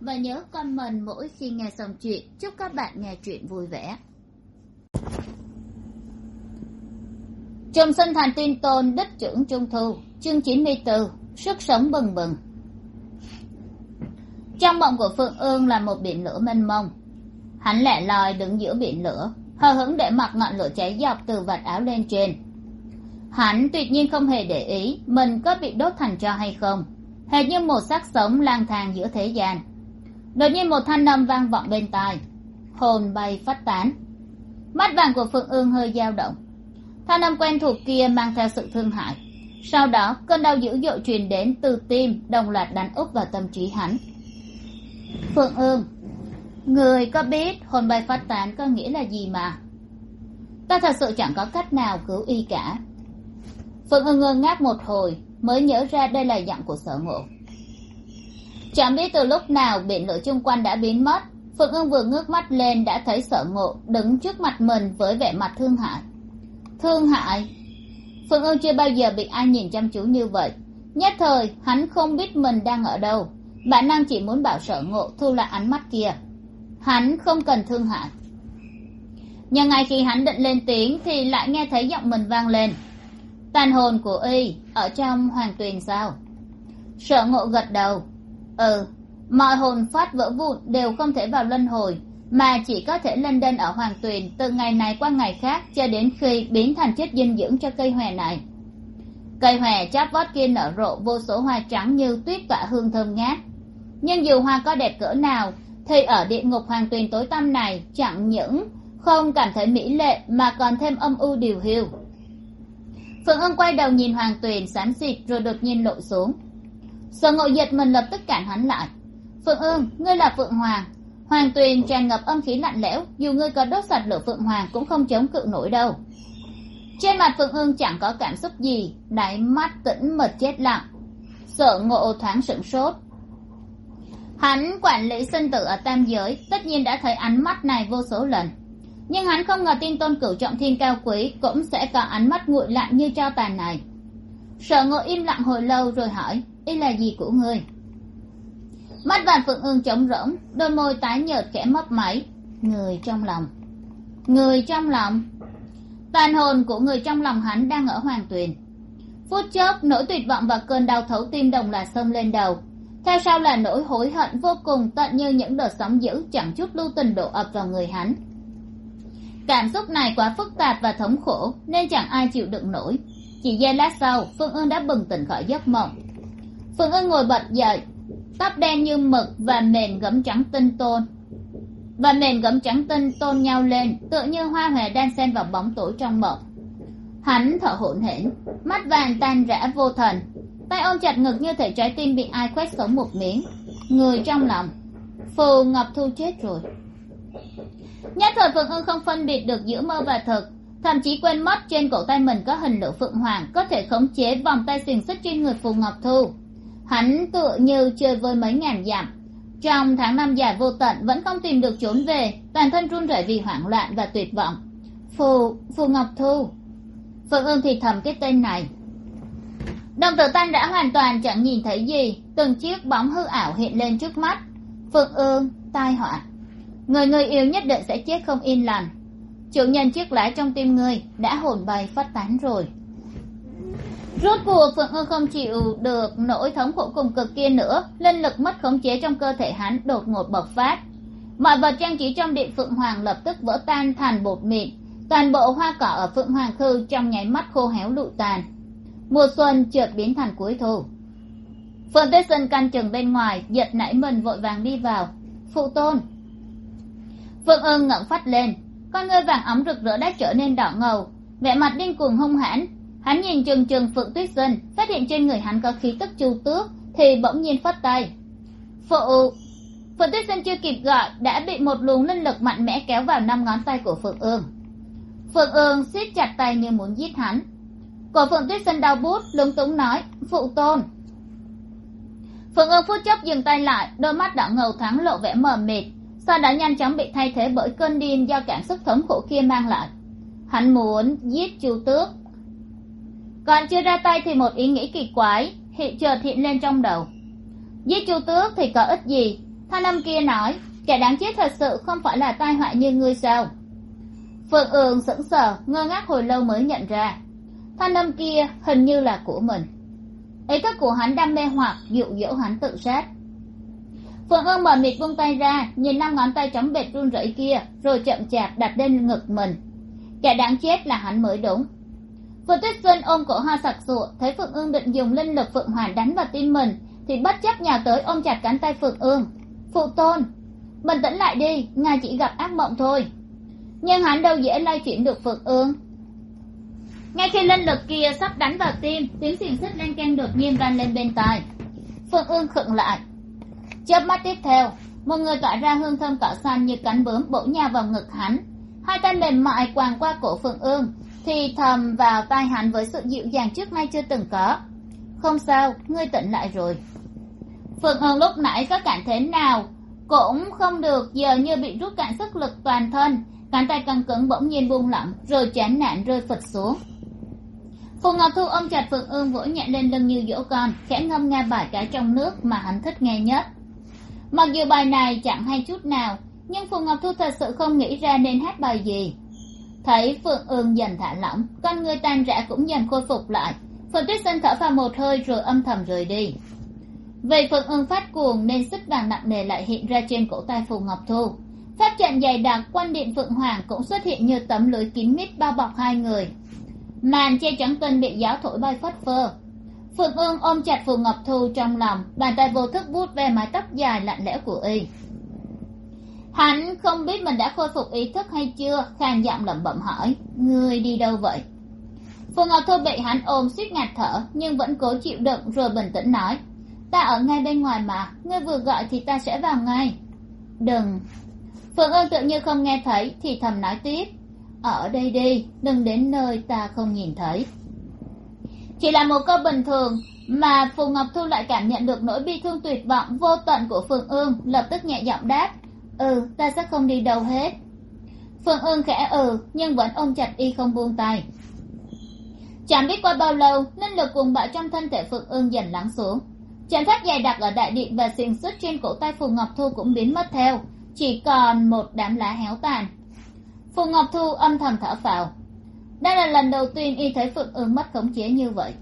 và nhớ comment mỗi khi nghe xong chuyện. Chúc các bạn nghe chuyện vui vẻ. Trùng sinh thành tiên tôn, đích trưởng trung thu. Chương chín mươi bốn sức sống bừng bừng. Trong mộng của phượng ương là một biển lửa mênh mông. Hắn lẻ loi đứng giữa biển lửa, hờ hững để mặc ngọn lửa cháy dọc từ vạt áo lên trên. Hắn tuyệt nhiên không hề để ý mình có bị đốt thành tro hay không. Hệt như một xác sống lang thang giữa thế gian đột nhiên một thanh âm vang vọng bên tai. Hồn bay phát tán. Mắt vàng của phượng ương hơi dao động. Thanh âm quen thuộc kia mang theo sự thương hại. Sau đó, cơn đau dữ dội truyền đến từ tim, đồng loạt đánh úp vào tâm trí hắn. Phượng ương, người có biết hồn bay phát tán có nghĩa là gì mà? Ta thật sự chẳng có cách nào cứu y cả. Phượng ương ngơ ngác một hồi, mới nhớ ra đây là giọng của sở ngộ chẳng biết từ lúc nào biển lửa chung quanh đã biến mất, phượng ương vừa ngước mắt lên đã thấy sở ngộ đứng trước mặt mình với vẻ mặt thương hại. Thương hại? Phượng ương chưa bao giờ bị ai nhìn chăm chú như vậy. Nhất thời, hắn không biết mình đang ở đâu. Bản năng chỉ muốn bảo sở ngộ thu lại ánh mắt kia. Hắn không cần thương hại. Nhưng ngay khi hắn định lên tiếng thì lại nghe thấy giọng mình vang lên. Tàn hồn của y ở trong hoàng tuyền sao? Sở ngộ gật đầu ừ mọi hồn phát vỡ vụn đều không thể vào luân hồi, mà chỉ có thể lân đênh ở hoàng tuyền từ ngày này qua ngày khác cho đến khi biến thành chất dinh dưỡng cho cây hòe này. Cây hòe chót vót kia nở rộ vô số hoa trắng như tuyết tỏa hương thơm ngát. Nhưng dù hoa có đẹp cỡ nào, thì ở địa ngục hoàng tuyền tối tăm này chẳng những không cảm thấy mỹ lệ mà còn thêm âm u điều hiu. Phượng ưng quay đầu nhìn hoàng tuyền xám xịt rồi đột nhiên lộ xuống sở ngộ giật mình lập tức cản hắn lại. Phượng ương, ngươi là phượng hoàng. Hoàng tuyền tràn ngập âm khí lạnh lẽo, dù ngươi có đốt sạch lửa phượng hoàng cũng không chống cự nổi đâu. Trên mặt phượng ương chẳng có cảm xúc gì, đáy mắt tĩnh mật chết lặng. Sợ ngộ thoáng sửng sốt. Hắn quản lý sinh tử ở tam giới, tất nhiên đã thấy ánh mắt này vô số lần. Nhưng hắn không ngờ tin tôn cửu trọng thiên cao quý cũng sẽ có ánh mắt nguội lạnh như cho tàn này. Sợ ngộ im lặng hồi lâu rồi hỏi y là gì của ngươi? Mắt vạn phượng ương trống rỗng, đôi môi tái nhợt kẽ mấp máy. Người trong lòng. Người trong lòng. Tàn hồn của người trong lòng hắn đang ở hoàng tuyền. Phút chốc, nỗi tuyệt vọng và cơn đau thấu tim đồng là xông lên đầu. Theo sau là nỗi hối hận vô cùng, tận như những đợt sóng dữ chẳng chút lưu tình đổ ập vào người hắn. Cảm xúc này quá phức tạp và thống khổ, nên chẳng ai chịu đựng nổi. Chỉ giây lát sau, phương ương đã bừng tỉnh khỏi giấc mộng phương ưng ngồi bật dậy, tóc đen như mực và mền gấm trắng tinh tôn. Và mền gấm trắng tinh tôn nhau lên, tựa như hoa hòe đan xen vào bóng tối trong mộng. Hắn thở hổn hển, mắt vàng tan rã vô thần. Tay ôm chặt ngực như thể trái tim bị ai quét sống một miếng. Người trong lòng, phù ngọc thu chết rồi. Nhất thời phượng ưng không phân biệt được giữa mơ và thực, thậm chí quên mất trên cổ tay mình có hình lửa phượng hoàng có thể khống chế vòng tay xiềng xích trên người phù ngọc thu hắn tựa như chơi với mấy ngàn dặm. Trong tháng năm dài vô tận, vẫn không tìm được trốn về, toàn thân run rẩy vì hoảng loạn và tuyệt vọng. Phù phù ngọc thu. Phượng ương thì thầm cái tên này. Đồng tử tan đã hoàn toàn chẳng nhìn thấy gì, từng chiếc bóng hư ảo hiện lên trước mắt. Phượng ương, tai họa. Người người yêu nhất định sẽ chết không yên lành. Chủ nhân chiếc lá trong tim ngươi đã hồn bay phát tán rồi rốt cuộc, phượng Ngư không chịu được nỗi thống khổ cùng cực kia nữa. Linh lực mất khống chế trong cơ thể hắn đột ngột bộc phát. Mọi vật trang trí trong điện phượng hoàng lập tức vỡ tan thành bột mịn. Toàn bộ hoa cỏ ở phượng hoàng khư trong nháy mắt khô héo lụi tàn. Mùa xuân chợt biến thành cuối thu. Phượng tuyết sơn căn chừng bên ngoài, giật nảy mình vội vàng đi vào. Phụ tôn. Phượng ương ngẩng phát lên. Con ngươi vàng óng rực rỡ đã trở nên đỏ ngầu. Vẻ mặt điên cuồng hung hãn hắn nhìn chừng chừng phượng tuyết Dân, phát hiện trên người hắn có khí tức chu tước thì bỗng nhiên phất tay. Phụ phượng tuyết Dân chưa kịp gọi đã bị một luồng linh lực mạnh mẽ kéo vào năm ngón tay của phượng ương. Phượng ương siết chặt tay như muốn giết hắn. Cổ phượng tuyết Dân đau bút lúng túng nói phụ tôn. Phượng ương phút chốc dừng tay lại đôi mắt đỏ ngầu thoáng lộ vẻ mờ mịt sau đó nhanh chóng bị thay thế bởi cơn điên do cảm xúc thống khổ kia mang lại. Hắn muốn giết chu tước còn chưa ra tay thì một ý nghĩ kỳ quái hiện chợt hiện lên trong đầu. Giết chu tước thì có ích gì? Thanh âm kia nói, kẻ đáng chết thật sự không phải là tai họa như ngươi sao? Phượng ương sững sờ, ngơ ngác hồi lâu mới nhận ra. Thanh âm kia hình như là của mình. Ý thức của hắn đam mê hoặc dụ dỗ hắn tự sát. Phượng ương mở mịt vung tay ra, nhìn năm ngón tay trống bệt run rẩy kia, rồi chậm chạp đặt lên ngực mình. Kẻ đáng chết là hắn mới đúng vừa tuyết xuân ôm cổ hoa sặc sụa, thấy phượng ương định dùng linh lực phượng hoàn đánh vào tim mình, thì bất chấp nhào tới ôm chặt cánh tay phượng ương. Phụ tôn, bình tĩnh lại đi, ngài chỉ gặp ác mộng thôi. Nhưng hắn đâu dễ lay chuyển được phượng ương. Ngay khi linh lực kia sắp đánh vào tim, tiếng xiềng xích len keng đột nhiên vang lên bên tai. Phượng ương khựng lại. Chớp mắt tiếp theo, một người tỏa ra hương thơm cỏ xanh như cánh bướm bổ nhào vào ngực hắn. Hai tay mềm mại quàng qua cổ phượng ương thì thầm vào tai hắn với sự dịu dàng trước nay chưa từng có. Không sao, ngươi tỉnh lại rồi. Phượng ương lúc nãy có cảm thế nào cũng không được, giờ như bị rút cạn sức lực toàn thân, cánh tay căng cứng bỗng nhiên buông lỏng, rồi chán nản rơi phịch xuống. Phù ngọc thu ôm chặt phượng ương vỗ nhẹ lên lưng như dỗ con, khẽ ngâm nga bài cái trong nước mà hắn thích nghe nhất. Mặc dù bài này chẳng hay chút nào, nhưng phù ngọc thu thật sự không nghĩ ra nên hát bài gì thấy phượng ương dần thả lỏng, con người tan rã cũng dần khôi phục lại. Phượng tuyết sinh thở vào một hơi rồi âm thầm rời đi. Vì phượng ương phát cuồng nên sức vàng nặng nề lại hiện ra trên cổ tay phù ngọc thu. Pháp trận dày đặc quanh điện phượng hoàng cũng xuất hiện như tấm lưới kín mít bao bọc hai người. Màn che chắn tinh bị gió thổi bay phất phơ. Phượng ương ôm chặt phù ngọc thu trong lòng, bàn tay vô thức vuốt ve mái tóc dài lạnh lẽo của y hắn không biết mình đã khôi phục ý thức hay chưa khàn giọng lẩm bẩm hỏi. Ngươi đi đâu vậy? Phù ngọc thu bị hắn ôm suýt ngạt thở, nhưng vẫn cố chịu đựng rồi bình tĩnh nói. Ta ở ngay bên ngoài mà, ngươi vừa gọi thì ta sẽ vào ngay. Đừng. Phượng ương tự như không nghe thấy, thì thầm nói tiếp. Ở đây đi, đừng đến nơi ta không nhìn thấy. Chỉ là một câu bình thường, mà phù ngọc thu lại cảm nhận được nỗi bi thương tuyệt vọng vô tận của phượng ương lập tức nhẹ giọng đáp ừ ta sẽ không đi đâu hết. Phượng ương khẽ ừ nhưng vẫn ôm chặt y không buông tay. Chẳng biết qua bao lâu linh lực cuồng bạo trong thân thể phượng ương dần lắng xuống. Trận pháp dày đặc ở đại điện và xiềng xích trên cổ tay phù ngọc thu cũng biến mất theo, chỉ còn một đám lá héo tàn. Phù ngọc thu âm thầm thở phào. Đây là lần đầu tiên y thấy phượng ương mất khống chế như vậy.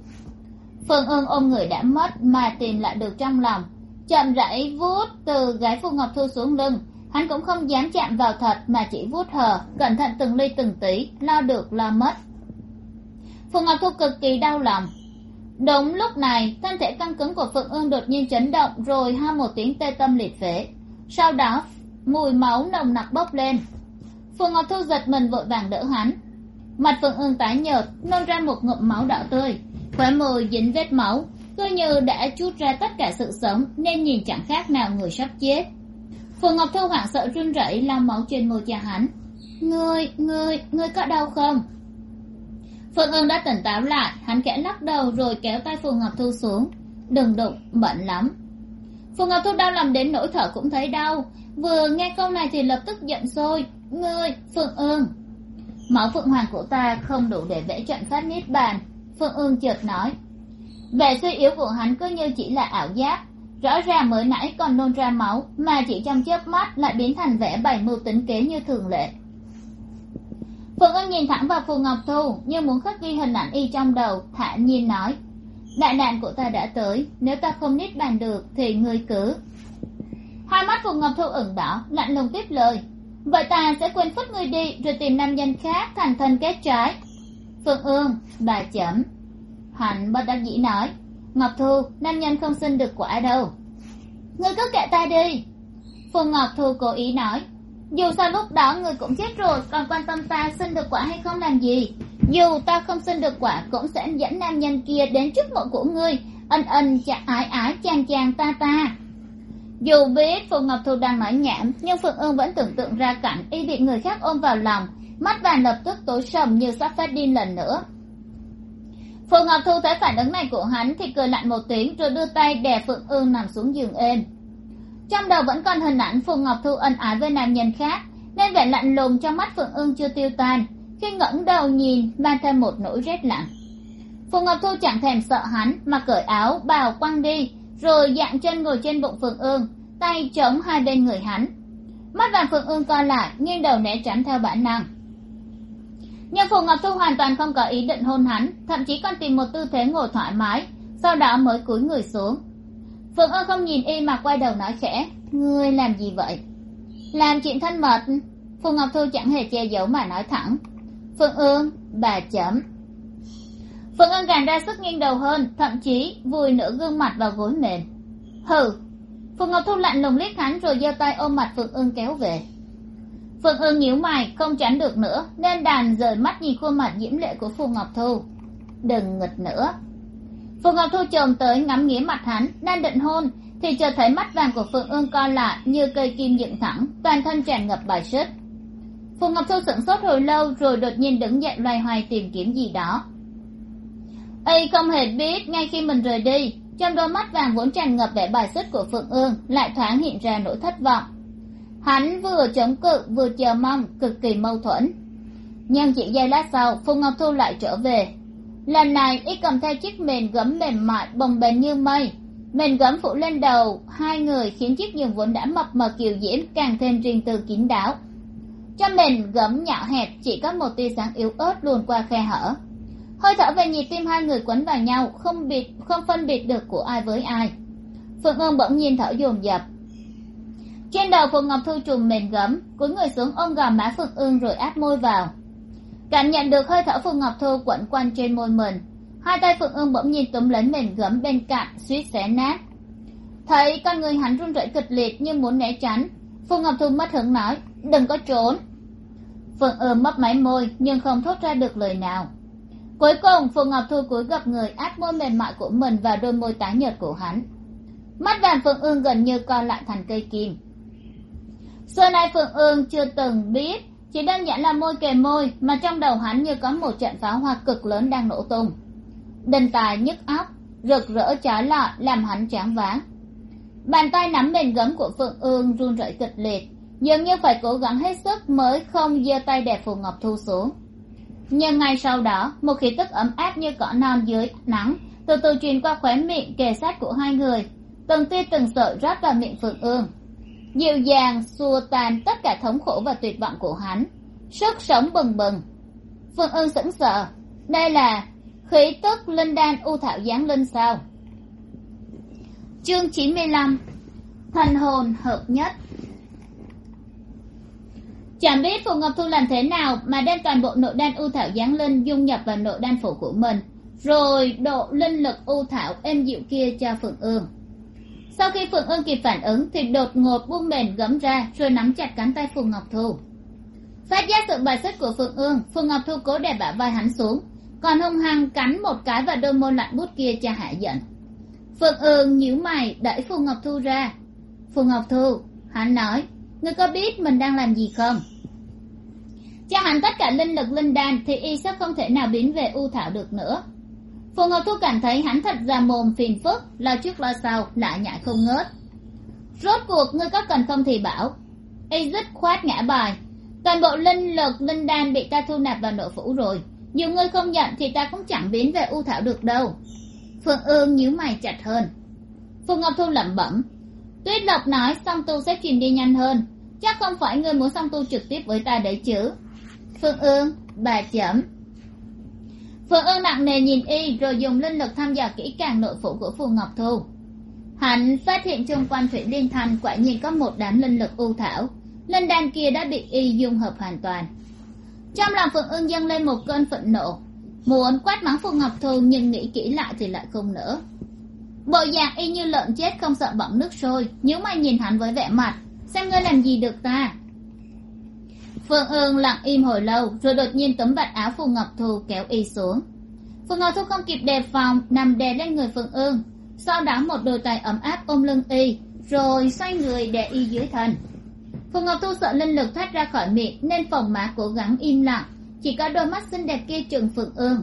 Phượng ương ôm người đã mất mà tìm lại được trong lòng. Chậm rãi vuốt từ gái phù ngọc thu xuống lưng hắn cũng không dám chạm vào thật mà chỉ vuốt hờ, cẩn thận từng ly từng tí, lo được lo mất. Phù ngọc thu cực kỳ đau lòng. Đúng lúc này, thân thể căng cứng của phượng ương đột nhiên chấn động rồi ha một tiếng tê tâm liệt phế. Sau đó, mùi máu nồng nặc bốc lên. Phù ngọc thu giật mình vội vàng đỡ hắn. Mặt phượng ương tái nhợt, nôn ra một ngụm máu đỏ tươi. Khóe môi dính vết máu, cứ như đã chút ra tất cả sự sống nên nhìn chẳng khác nào người sắp chết phù ngọc thu hoảng sợ run rẩy lau máu trên môi cha hắn. Ngươi ngươi ngươi có đau không? Phượng ương đã tỉnh táo lại, hắn kẽ lắc đầu rồi kéo tay phù ngọc thu xuống. Đừng đụng, bận lắm. Phù ngọc thu đau lòng đến nỗi thở cũng thấy đau. Vừa nghe câu này thì lập tức giận sôi ngươi phượng ương máu phượng hoàng của ta không đủ để vẽ trận pháp niết bàn. Phượng ương chợt nói. Vẻ suy yếu của hắn cứ như chỉ là ảo giác rõ ràng mới nãy còn nôn ra máu, mà chỉ trong chớp mắt lại biến thành vẻ bày mưu tính kế như thường lệ. Phượng ương nhìn thẳng vào phù ngọc thu, như muốn khắc ghi hình ảnh y trong đầu, thản nhiên nói, đại nạn của ta đã tới, nếu ta không nít bàn được thì ngươi cứ. Hai mắt phù ngọc thu ửng đỏ, lạnh lùng tiếp lời, vậy ta sẽ quên phất ngươi đi rồi tìm nam nhân khác thành thân kết trái. Phượng ương bà chấm. Hạnh bất đắc dĩ nói ngọc thu, nam nhân không sinh được quả đâu. Ngươi cứ kệ ta đi. Phùng ngọc thu cố ý nói. Dù sao lúc đó người cũng chết rồi, còn quan tâm ta xin được quả hay không làm gì? Dù ta không xin được quả cũng sẽ dẫn nam nhân kia đến trước mộ của ngươi, ân ân chả ái ái chàng chàng ta ta. Dù biết Phùng ngọc thu đang nói nhảm, nhưng phượng ương vẫn tưởng tượng ra cảnh y bị người khác ôm vào lòng, mắt vàng lập tức tối sầm như sắp phát điên lần nữa phù ngọc thu thấy phản ứng này của hắn thì cười lạnh một tiếng rồi đưa tay đè phượng ương nằm xuống giường êm. Trong đầu vẫn còn hình ảnh phù ngọc thu ân ái với nam nhân khác, nên vẻ lạnh lùng trong mắt phượng ương chưa tiêu tan, khi ngẩng đầu nhìn mang thêm một nỗi rét lạnh. Phù ngọc thu chẳng thèm sợ hắn mà cởi áo, bào quăng đi, rồi dạng chân ngồi trên bụng phượng ương tay chống hai bên người hắn. Mắt vàng phượng ương co lại, nghiêng đầu né tránh theo bản năng nhưng phù ngọc thu hoàn toàn không có ý định hôn hắn, thậm chí còn tìm một tư thế ngồi thoải mái, sau đó mới cúi người xuống. Phượng ương không nhìn y mà quay đầu nói khẽ, ngươi làm gì vậy? Làm chuyện thân mật. Phù ngọc thu chẳng hề che giấu mà nói thẳng, phượng ương bà chấm. Phượng ương càng ra sức nghiêng đầu hơn, thậm chí vùi nửa gương mặt vào gối mềm. Hừ. Phượng ngọc thu lạnh lùng liếc hắn rồi giơ tay ôm mặt phượng ương kéo về phượng ương nhíu mày, không tránh được nữa, nên đàn rời mắt nhìn khuôn mặt diễm lệ của phù ngọc thu. Đừng nghịch nữa. Phù ngọc thu chồm tới ngắm nghía mặt hắn, đang định hôn, thì chợt thấy mắt vàng của phượng ương co lại như cây kim dựng thẳng, toàn thân tràn ngập bài xích. Phù ngọc thu sửng sốt hồi lâu rồi đột nhiên đứng dậy loay hoay tìm kiếm gì đó. Y không hề biết, ngay khi mình rời đi, trong đôi mắt vàng vốn tràn ngập vẻ bài xích của phượng ương lại thoáng hiện ra nỗi thất vọng hắn vừa chống cự, vừa chờ mong, cực kỳ mâu thuẫn. Nhưng chỉ giây lát sau Phùng ngọc thu lại trở về. Lần này, y cầm theo chiếc mền gấm mềm mại, bồng bềnh như mây. Mền gấm phủ lên đầu, hai người khiến chiếc giường vốn đã mập mờ kiều diễm càng thêm riêng tư kín đáo. Trong mền gấm nhỏ hẹp, chỉ có một tia sáng yếu ớt luồn qua khe hở. Hơi thở về nhịp tim hai người quấn vào nhau, không biệt, không phân biệt được của ai với ai. Phượng ương bỗng nhiên thở dồn dập trên đầu phượng ngọc thu trùm mền gấm, cúi người xuống ôm gò má phượng ương rồi áp môi vào. Cảm nhận được hơi thở phượng ngọc thu quẩn quanh trên môi mình, hai tay phượng ương bỗng nhiên túm lấy mền gấm bên cạnh, suýt xé nát. Thấy con người hắn run rẩy kịch liệt như muốn né tránh, phượng ngọc thu mất hứng nói, đừng có trốn. Phượng ương mấp máy môi, nhưng không thốt ra được lời nào. Cuối cùng, phượng ngọc thu cúi gặp người áp môi mềm mại của mình vào đôi môi tái nhợt của hắn. Mắt vàng phượng ương gần như co lại thành cây kim xưa nay phượng ương chưa từng biết, chỉ đơn giản là môi kề môi, mà trong đầu hắn như có một trận pháo hoa cực lớn đang nổ tung. Đình tài nhức óc, rực rỡ trái lọ làm hắn choáng váng. Bàn tay nắm bền gấm của phượng ương run rẩy kịch liệt, dường như phải cố gắng hết sức mới không giơ tay đẹp phù ngọc thu xuống. Nhưng ngay sau đó, một khí tức ấm áp như cỏ non dưới nắng từ từ truyền qua khóe miệng kề sát của hai người, từng tia từng sợi rót vào miệng phượng ương dịu dàng, xua tan tất cả thống khổ và tuyệt vọng của hắn. Sức sống bừng bừng. Phương ương sững sờ. Đây là khí tức linh đan u thảo giáng linh sao? Chương chín mươi lăm. Thần hồn hợp nhất. Chẳng biết phù ngọc thu làm thế nào mà đem toàn bộ nội đan u thảo giáng linh dung nhập vào nội đan phủ của mình, rồi độ linh lực u thảo êm dịu kia cho phượng ương sau khi phượng ương kịp phản ứng thì đột ngột buông mền gấm ra, rồi nắm chặt cánh tay phù ngọc thu. Phát giác sự bài xích của phượng ương phù ngọc thu cố đè bả vai hắn xuống. Còn hung hăng cắn một cái vào đôi môi lạnh bút kia cho hạ giận. Phượng ương nhíu mày đẩy phù ngọc thu ra. Phù ngọc thu, hắn nói, ngươi có biết mình đang làm gì không? Cho hắn tất cả linh lực linh đan thì y sẽ không thể nào biến về u thảo được nữa phù ngọc thu cảm thấy hắn thật già mồm phiền phức, lo trước lo sau, lại nhại không ngớt. Rốt cuộc ngươi có cần không thì bảo. Y dứt khoát ngã bài. Toàn bộ linh lực, linh đan bị ta thu nạp vào nội phủ rồi. Dù ngươi không nhận thì ta cũng chẳng biến về u thảo được đâu. Phượng ương nhíu mày chặt hơn. Phù ngọc thu lẩm bẩm. Tuyết lộc nói song tu sẽ truyền đi nhanh hơn. Chắc không phải ngươi muốn song tu trực tiếp với ta đấy chứ. Phương ương, bà chấm phượng ương nặng nề nhìn y, rồi dùng linh lực thăm dò kỹ càng nội phủ của phù ngọc thu. Hắn phát hiện chung quanh thủy liên thành quả nhiên có một đám linh lực u thảo. Linh đan kia đã bị y dung hợp hoàn toàn. Trong lòng phượng ương dâng lên một cơn phẫn nộ. Muốn quát mắng phù ngọc thu nhưng nghĩ kỹ lại thì lại không nữa bộ dạng y như lợn chết không sợ bỏng nước sôi nhớ mày nhìn hắn với vẻ mặt, xem ngươi làm gì được ta phương ương lặng im hồi lâu, rồi đột nhiên tấm vạt áo phù ngọc thu kéo y xuống. Phù ngọc thu không kịp đề phòng, nằm đè lên người phương ương. Sau đó một đôi tay ấm áp ôm lưng y, rồi xoay người để y dưới thân. Phù ngọc thu sợ linh lực thoát ra khỏi miệng, nên phòng má cố gắng im lặng. Chỉ có đôi mắt xinh đẹp kia chừng phượng ương.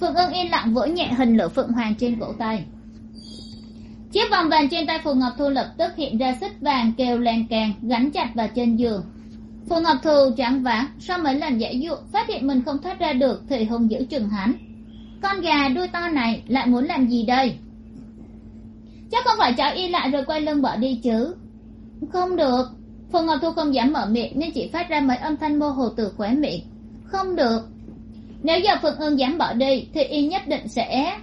Phượng ương yên lặng vỗ nhẹ hình lửa phượng hoàng trên cổ tay. Chiếc vòng vàng trên tay phù ngọc thu lập tức hiện ra xích vàng kêu len càng gắn chặt vào trên giường phù ngọc thu choáng váng, sau mấy lần giải dụ, phát hiện mình không thoát ra được thì hung dữ chừng hắn. Con gà đuôi to này lại muốn làm gì đây? Chắc không phải cháu y lại rồi quay lưng bỏ đi chứ. Không được. Phù ngọc thu không dám mở miệng nên chỉ phát ra mấy âm thanh mơ hồ từ khóe miệng. Không được. Nếu giờ phượng ương dám bỏ đi thì y nhất định sẽ.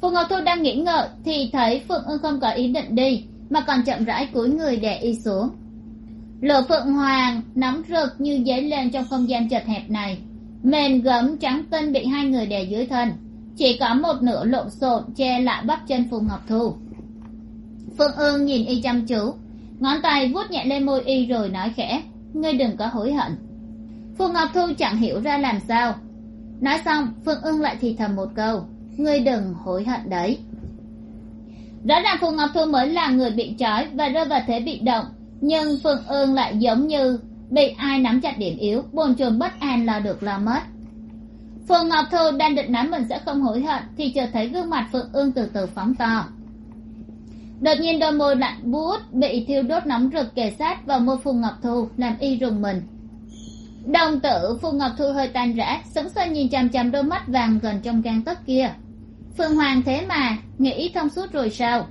Phù ngọc thu đang nghĩ ngợi thì thấy phượng ương không có ý định đi, mà còn chậm rãi cúi người để y xuống lửa phượng hoàng nóng rực như dấy lên trong không gian chật hẹp này. Mền gấm trắng tinh bị hai người đè dưới thân. Chỉ có một nửa lộn xộn che lại bắp chân phù ngọc thu. Phương ương nhìn y chăm chú. Ngón tay vuốt nhẹ lên môi y rồi nói khẽ, ngươi đừng có hối hận. Phù ngọc thu chẳng hiểu ra làm sao. Nói xong phương ương lại thì thầm một câu, ngươi đừng hối hận đấy. Rõ ràng phù ngọc thu mới là người bị trói và rơi vào thế bị động nhưng phương ương lại giống như bị ai nắm chặt điểm yếu, bồn chồn bất an lo được lo mất. Phù ngọc thu đang định nói mình sẽ không hối hận thì chợt thấy gương mặt phượng ương từ từ phóng to. Đột nhiên đôi môi lạnh buốt bị thiêu đốt nóng rực kề sát vào môi phù ngọc thu, làm y rùng mình. Đồng tử phù ngọc thu hơi tan rã, sững sờ nhìn chằm chằm đôi mắt vàng gần trong gang tấc kia. Phương hoàng thế mà, nghĩ thông suốt rồi sao?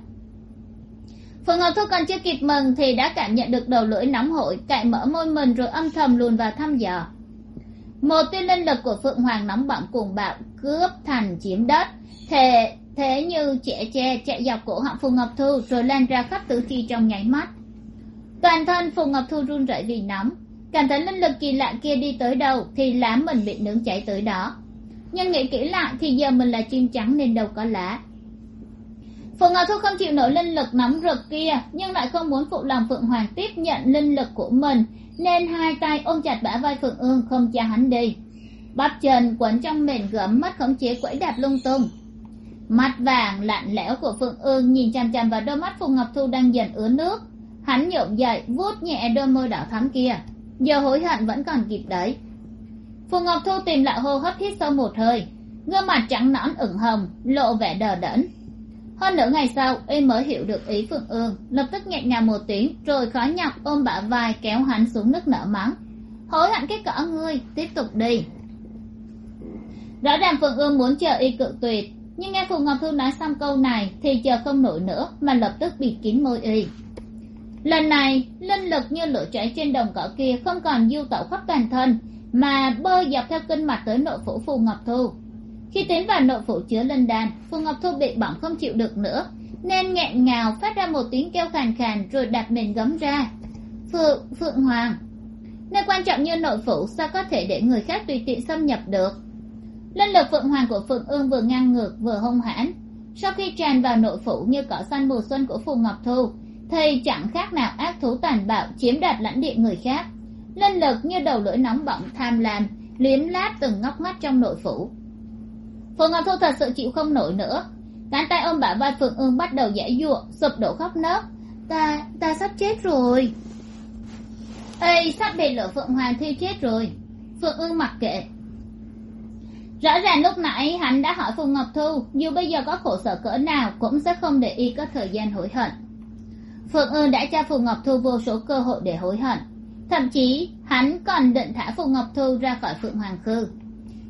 Phượng ngọc thu còn chưa kịp mừng thì đã cảm nhận được đầu lưỡi nóng hổi cạy mở môi mình rồi âm thầm luồn vào thăm dò. Một tia linh lực của phượng hoàng nóng bỏng cuồng bạo, cướp thành chiếm đất. Thế thế như trẻ tre chạy dọc cổ họng Phượng ngọc thu rồi lan ra khắp tử thi trong nháy mắt. Toàn thân Phượng ngọc thu run rẩy vì nóng. Cảm thấy linh lực kỳ lạ kia đi tới đâu thì lá mình bị nướng cháy tới đó. Nhưng nghĩ kỹ lại thì giờ mình là chim trắng nên đâu có lá phượng ngọc thu không chịu nổi linh lực nóng rực kia, nhưng lại không muốn phụ lòng phượng hoàng tiếp nhận linh lực của mình, nên hai tay ôm chặt bả vai phượng ương không cho hắn đi. Bắp chân quấn trong mền gấm mất khống chế quẫy đạp lung tung. Mắt vàng lạnh lẽo của phượng ương nhìn chằm chằm vào đôi mắt phùng ngọc thu đang dần ứa nước. Hắn nhộn dậy, vuốt nhẹ đôi môi đỏ thắm kia. Giờ hối hận vẫn còn kịp đấy. Phùng ngọc thu tìm lại hô hấp hít sâu một hơi. Gương mặt trắng nõn ửng hồng, lộ vẻ đờ đẫn hơn nửa ngày sau, y mới hiểu được ý phượng ương, lập tức nhẹ nhàng một tiếng, rồi khó nhọc ôm bả vai kéo hắn xuống nước nở mắng. Hối hận cái cỡ ngươi, tiếp tục đi. Rõ ràng phượng ương muốn chờ y cự tuyệt, nhưng nghe phù ngọc thu nói xong câu này thì chờ không nổi nữa mà lập tức bịt kín môi y. Lần này, linh lực như lửa cháy trên đồng cỏ kia không còn du tẩu khắp toàn thân, mà bơi dọc theo kinh mạch tới nội phủ phù ngọc thu khi tiến vào nội phủ chứa linh đan, phù ngọc thu bị bỏng không chịu được nữa, nên nghẹn ngào phát ra một tiếng kêu khàn khàn rồi đặt mình gấm ra. Phượng phượng hoàng, nơi quan trọng như nội phủ sao có thể để người khác tùy tiện xâm nhập được? Linh lực phượng hoàng của phượng ương vừa ngang ngược, vừa hung hãn. Sau khi tràn vào nội phủ như cỏ xanh mùa xuân của phù ngọc thu thì chẳng khác nào ác thú tàn bạo chiếm đoạt lãnh địa người khác. Linh lực như đầu lưỡi nóng bỏng tham lam liếm lát từng ngóc ngách trong nội phủ. Phượng ngọc thu thật sự chịu không nổi nữa. Cánh tay ôm bả vai phượng ương bắt đầu giải giụa, sụp đổ khóc nấc. Ta ta sắp chết rồi. Ây sắp bị lửa phượng hoàng thiêu chết rồi. Phượng ương mặc kệ. Rõ ràng lúc nãy hắn đã hỏi Phượng ngọc thu, dù bây giờ có khổ sở cỡ nào cũng sẽ không để y có thời gian hối hận. Phượng ương đã cho Phượng ngọc thu vô số cơ hội để hối hận. Thậm chí, hắn còn định thả Phượng ngọc thu ra khỏi phượng hoàng khư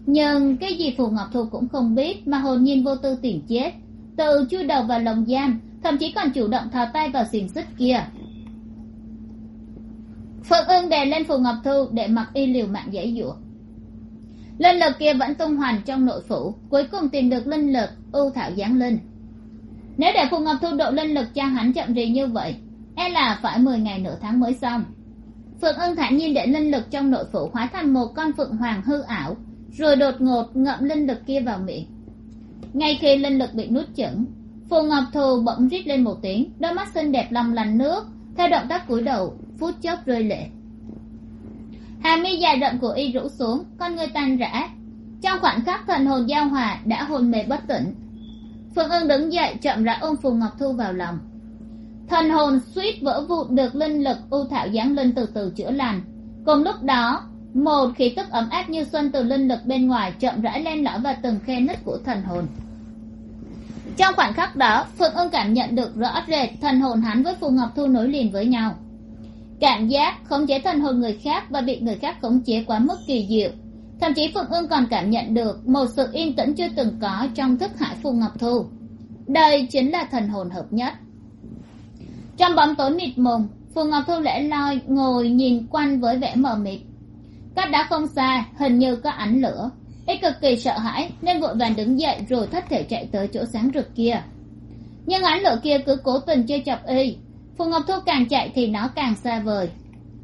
nhưng cái gì phù ngọc thu cũng không biết, mà hồn nhiên vô tư tìm chết. Tự chui đầu vào lồng giam, thậm chí còn chủ động thò tay vào xiềng xích kia. Phượng ưng đè lên phù ngọc thu để mặc y liều mạng dãy giụa. Linh lực kia vẫn tung hoành trong nội phủ, cuối cùng tìm được linh lực ưu thảo giáng linh. Nếu để phù ngọc thu độ linh lực cho hắn chậm rì như vậy e là phải mười ngày nửa tháng mới xong. Phượng ưng thản nhiên để linh lực trong nội phủ hóa thành một con phượng hoàng hư ảo rồi đột ngột ngậm linh lực kia vào miệng. Ngay khi linh lực bị nuốt chửng, phù ngọc thù bỗng rít lên một tiếng, đôi mắt xinh đẹp lòng lành nước, theo động tác cúi đầu, phút chốc rơi lệ. Hà mi dài đậm của y rũ xuống, con người tan rã. Trong khoảnh khắc thần hồn giao hòa đã hôn mê bất tỉnh. Phương ưng đứng dậy, chậm rãi ôm phù ngọc thu vào lòng. Thần hồn suýt vỡ vụn được linh lực ưu thảo giáng linh từ từ chữa lành. Cùng lúc đó một khí tức ấm áp như xuân từ linh lực bên ngoài chậm rãi len lỏi vào từng khe nứt của thần hồn. Trong khoảnh khắc đó, phượng ưng cảm nhận được rõ rệt thần hồn hắn với phù ngọc thu nối liền với nhau. Cảm giác khống chế thần hồn người khác và bị người khác khống chế quá mức kỳ diệu. Thậm chí phượng ưng còn cảm nhận được một sự yên tĩnh chưa từng có trong thức hải phù ngọc thu. Đây chính là thần hồn hợp nhất. Trong bóng tối mịt mùng, phù ngọc thu lẻ loi ngồi nhìn quanh với vẻ mờ mịt cách đã không xa, hình như có ánh lửa. Y cực kỳ sợ hãi, nên vội vàng đứng dậy rồi thất thể chạy tới chỗ sáng rực kia. Nhưng ánh lửa kia cứ cố tình chơi chọc y. Phù ngọc thu càng chạy thì nó càng xa vời.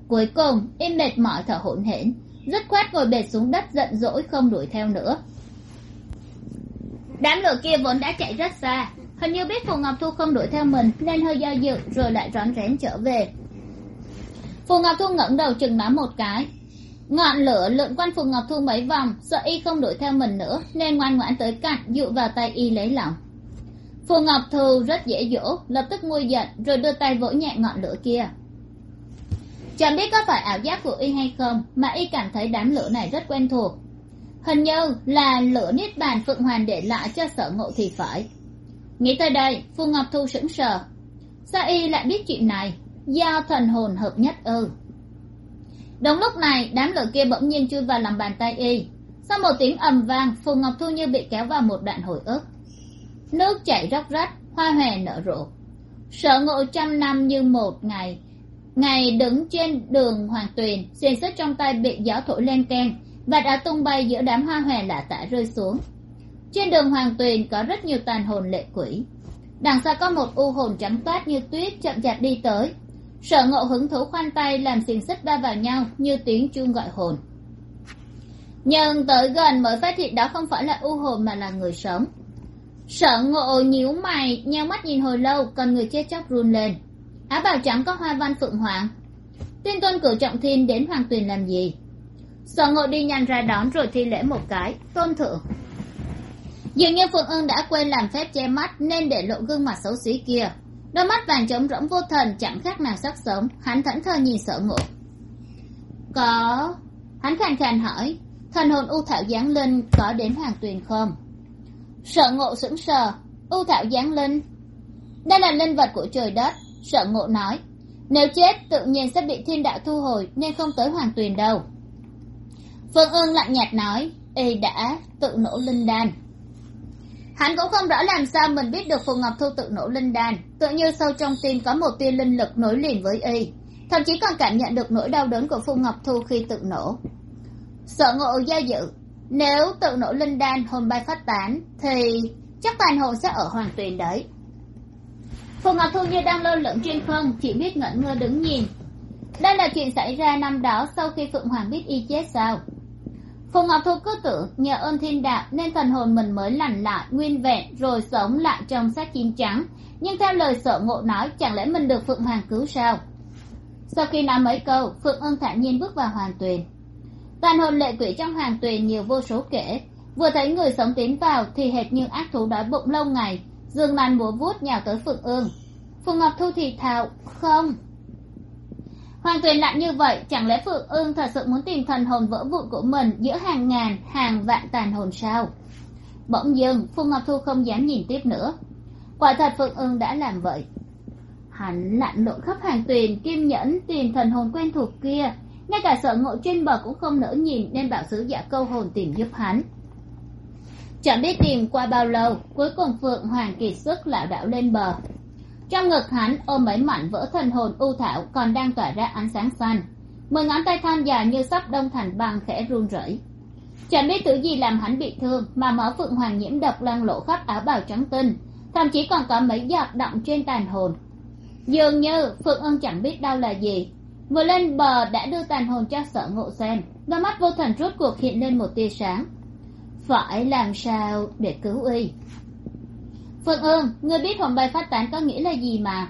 Cuối cùng, y mệt mỏi thở hổn hển, dứt khoát ngồi bệt xuống đất giận dỗi không đuổi theo nữa. Đám lửa kia vốn đã chạy rất xa. Hình như biết phù ngọc thu không đuổi theo mình, nên hơi do dự rồi lại rón rén trở về. Phù ngọc thu ngẩng đầu chừng nó một cái ngọn lửa lượn quanh phù ngọc thu mấy vòng, sợ y không đuổi theo mình nữa, nên ngoan ngoãn tới cạnh, dụ vào tay y lấy lòng. Phù ngọc thu rất dễ dỗ, lập tức nguôi giận, rồi đưa tay vỗ nhẹ ngọn lửa kia. Chẳng biết có phải ảo giác của y hay không, mà y cảm thấy đám lửa này rất quen thuộc. Hình như là lửa niết bàn phượng hoàn để lại cho sở ngộ thì phải. Nghĩ tới đây phù ngọc thu sững sờ. Sao y lại biết chuyện này? Do thần hồn hợp nhất ư? Đúng lúc này, đám lửa kia bỗng nhiên chui vào lòng bàn tay y. Sau một tiếng ầm vang, phù ngọc thu như bị kéo vào một đoạn hồi ức. Nước chảy róc rách, hoa hòe nở rộ. Sở ngộ trăm năm như một ngày. Ngày đứng trên đường hoàng tuyền, xiềng xích trong tay bị gió thổi lên keng và đã tung bay giữa đám hoa hòe lạ tả rơi xuống. Trên đường hoàng tuyền có rất nhiều tàn hồn lệ quỷ. Đằng xa có một u hồn trắng toát như tuyết chậm chạp đi tới sở ngộ hứng thú khoan tay làm xiềng xích va vào nhau như tiếng chuông gọi hồn. Nhưng tới gần mới phát hiện đó không phải là u hồn mà là người sống. Sở ngộ nhíu mày, nheo mắt nhìn hồi lâu, còn người chết chóc run lên. Áo bào trắng có hoa văn phượng hoàng. Tiên tôn cửu trọng thiên đến hoàng tuyền làm gì? Sở ngộ đi nhanh ra đón rồi thi lễ một cái, tôn thượng. Dường như phượng ưng đã quên làm phép che mắt nên để lộ gương mặt xấu xí kia đôi mắt vàng trống rỗng vô thần, chẳng khác nào sắc sống hắn thẫn thờ nhìn sở ngộ có, hắn khàn khàn hỏi, thần hồn u thảo giáng linh có đến hoàng tuyền không? Sợ ngộ sững sờ, u thảo giáng linh. Đây là linh vật của trời đất, sợ ngộ nói. Nếu chết, tự nhiên sẽ bị thiên đạo thu hồi, nên không tới hoàng tuyền đâu. Phương ương lạnh nhạt nói y đã, tự nổ linh đan hắn cũng không rõ làm sao mình biết được phù ngọc thu tự nổ linh đan, tự như sâu trong tim có một tia linh lực nối liền với y. Thậm chí còn cảm nhận được nỗi đau đớn của phù ngọc thu khi tự nổ. Sợ ngộ do dự. Nếu tự nổ linh đan hồn bay phát tán, thì chắc tàn hồn sẽ ở hoàng tuyền đấy. Phù ngọc thu như đang lơ lửng trên không, chỉ biết ngẩn ngơ đứng nhìn. Đây là chuyện xảy ra năm đó sau khi phượng hoàng biết y chết sao? Phù ngọc thu cứ tưởng nhờ ơn thiên đạo nên thần hồn mình mới lành lại nguyên vẹn, rồi sống lại trong xác chim trắng. Nhưng theo lời sợ ngộ nói, chẳng lẽ mình được phượng hoàng cứu sao? Sau khi nói mấy câu, phượng ân thản nhiên bước vào hoàng tuyền. Tàn hồn lệ quỷ trong hoàng tuyền nhiều vô số kể. Vừa thấy người sống tiến vào thì hệt như ác thú đói bụng lâu ngày. Dương nàn búa vuốt nhào tới phượng ương phượng ngọc thu thì thào, không hoàng tuyền lạnh như vậy, chẳng lẽ phượng ương thật sự muốn tìm thần hồn vỡ vụn của mình giữa hàng ngàn, hàng vạn tàn hồn sao? Bỗng dưng phùng ngọc thu không dám nhìn tiếp nữa. Quả thật phượng ương đã làm vậy. Hắn lặn lội khắp hàng tuyền kim nhẫn tìm thần hồn quen thuộc kia. Ngay cả sợ ngộ trên bờ cũng không nỡ nhìn, nên bảo sứ giả câu hồn tìm giúp hắn. Chẳng biết tìm qua bao lâu, cuối cùng phượng hoàng kiệt sức lảo đảo lên bờ trong ngực hắn ôm mấy mảnh vỡ thần hồn u thảo còn đang tỏa ra ánh sáng xanh. Mười ngón tay thon dài như sắp đông thành băng khẽ run rẩy. Chẳng biết thứ gì làm hắn bị thương mà máu phượng hoàng nhiễm độc loang lộ khắp áo bào trắng tinh, thậm chí còn có mấy giọt động trên tàn hồn. Dường như phượng ân chẳng biết đau là gì. Vừa lên bờ đã đưa tàn hồn cho sở ngộ xem, đôi mắt vô thần rút cuộc hiện lên một tia sáng. Phải làm sao để cứu y? Phượng ương ngươi biết hồn bay phát tán có nghĩa là gì mà?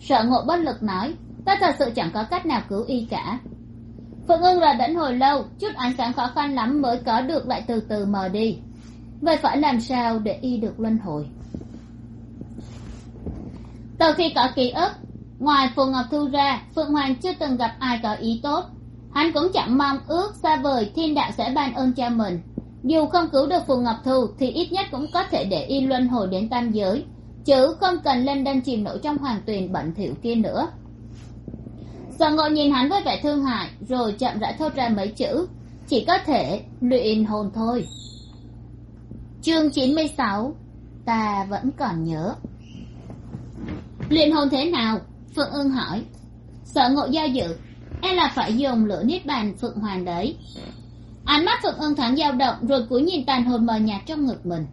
Sợ ngộ bất lực nói, ta thật sự chẳng có cách nào cứu y cả. Phượng ương là đẫn hồi lâu, chút ánh sáng khó khăn lắm mới có được lại từ từ mờ đi. Vậy phải làm sao để y được luân hồi? Từ khi có ký ức, ngoài phù ngọc thu ra, phượng hoàng chưa từng gặp ai có ý tốt. Hắn cũng chẳng mong ước xa vời thiên đạo sẽ ban ơn cho mình dù không cứu được phù ngọc thu thì ít nhất cũng có thể để y luân hồi đến tam giới, chứ không cần lên đâm chìm nổi trong hoàng tuyền bẩn thỉu kia nữa. Sở ngộ nhìn hắn với vẻ thương hại, rồi chậm rãi thốt ra mấy chữ, chỉ có thể luyện hồn thôi. Chương chín mươi sáu, ta vẫn còn nhớ. Luyện hồn thế nào? Phượng ương hỏi. Sợ ngộ do dự. E là phải dùng lửa niết bàn phượng hoàng đấy ánh mắt phượng ương thoáng dao động rồi cúi nhìn tàn hồn mờ nhạt trong ngực mình.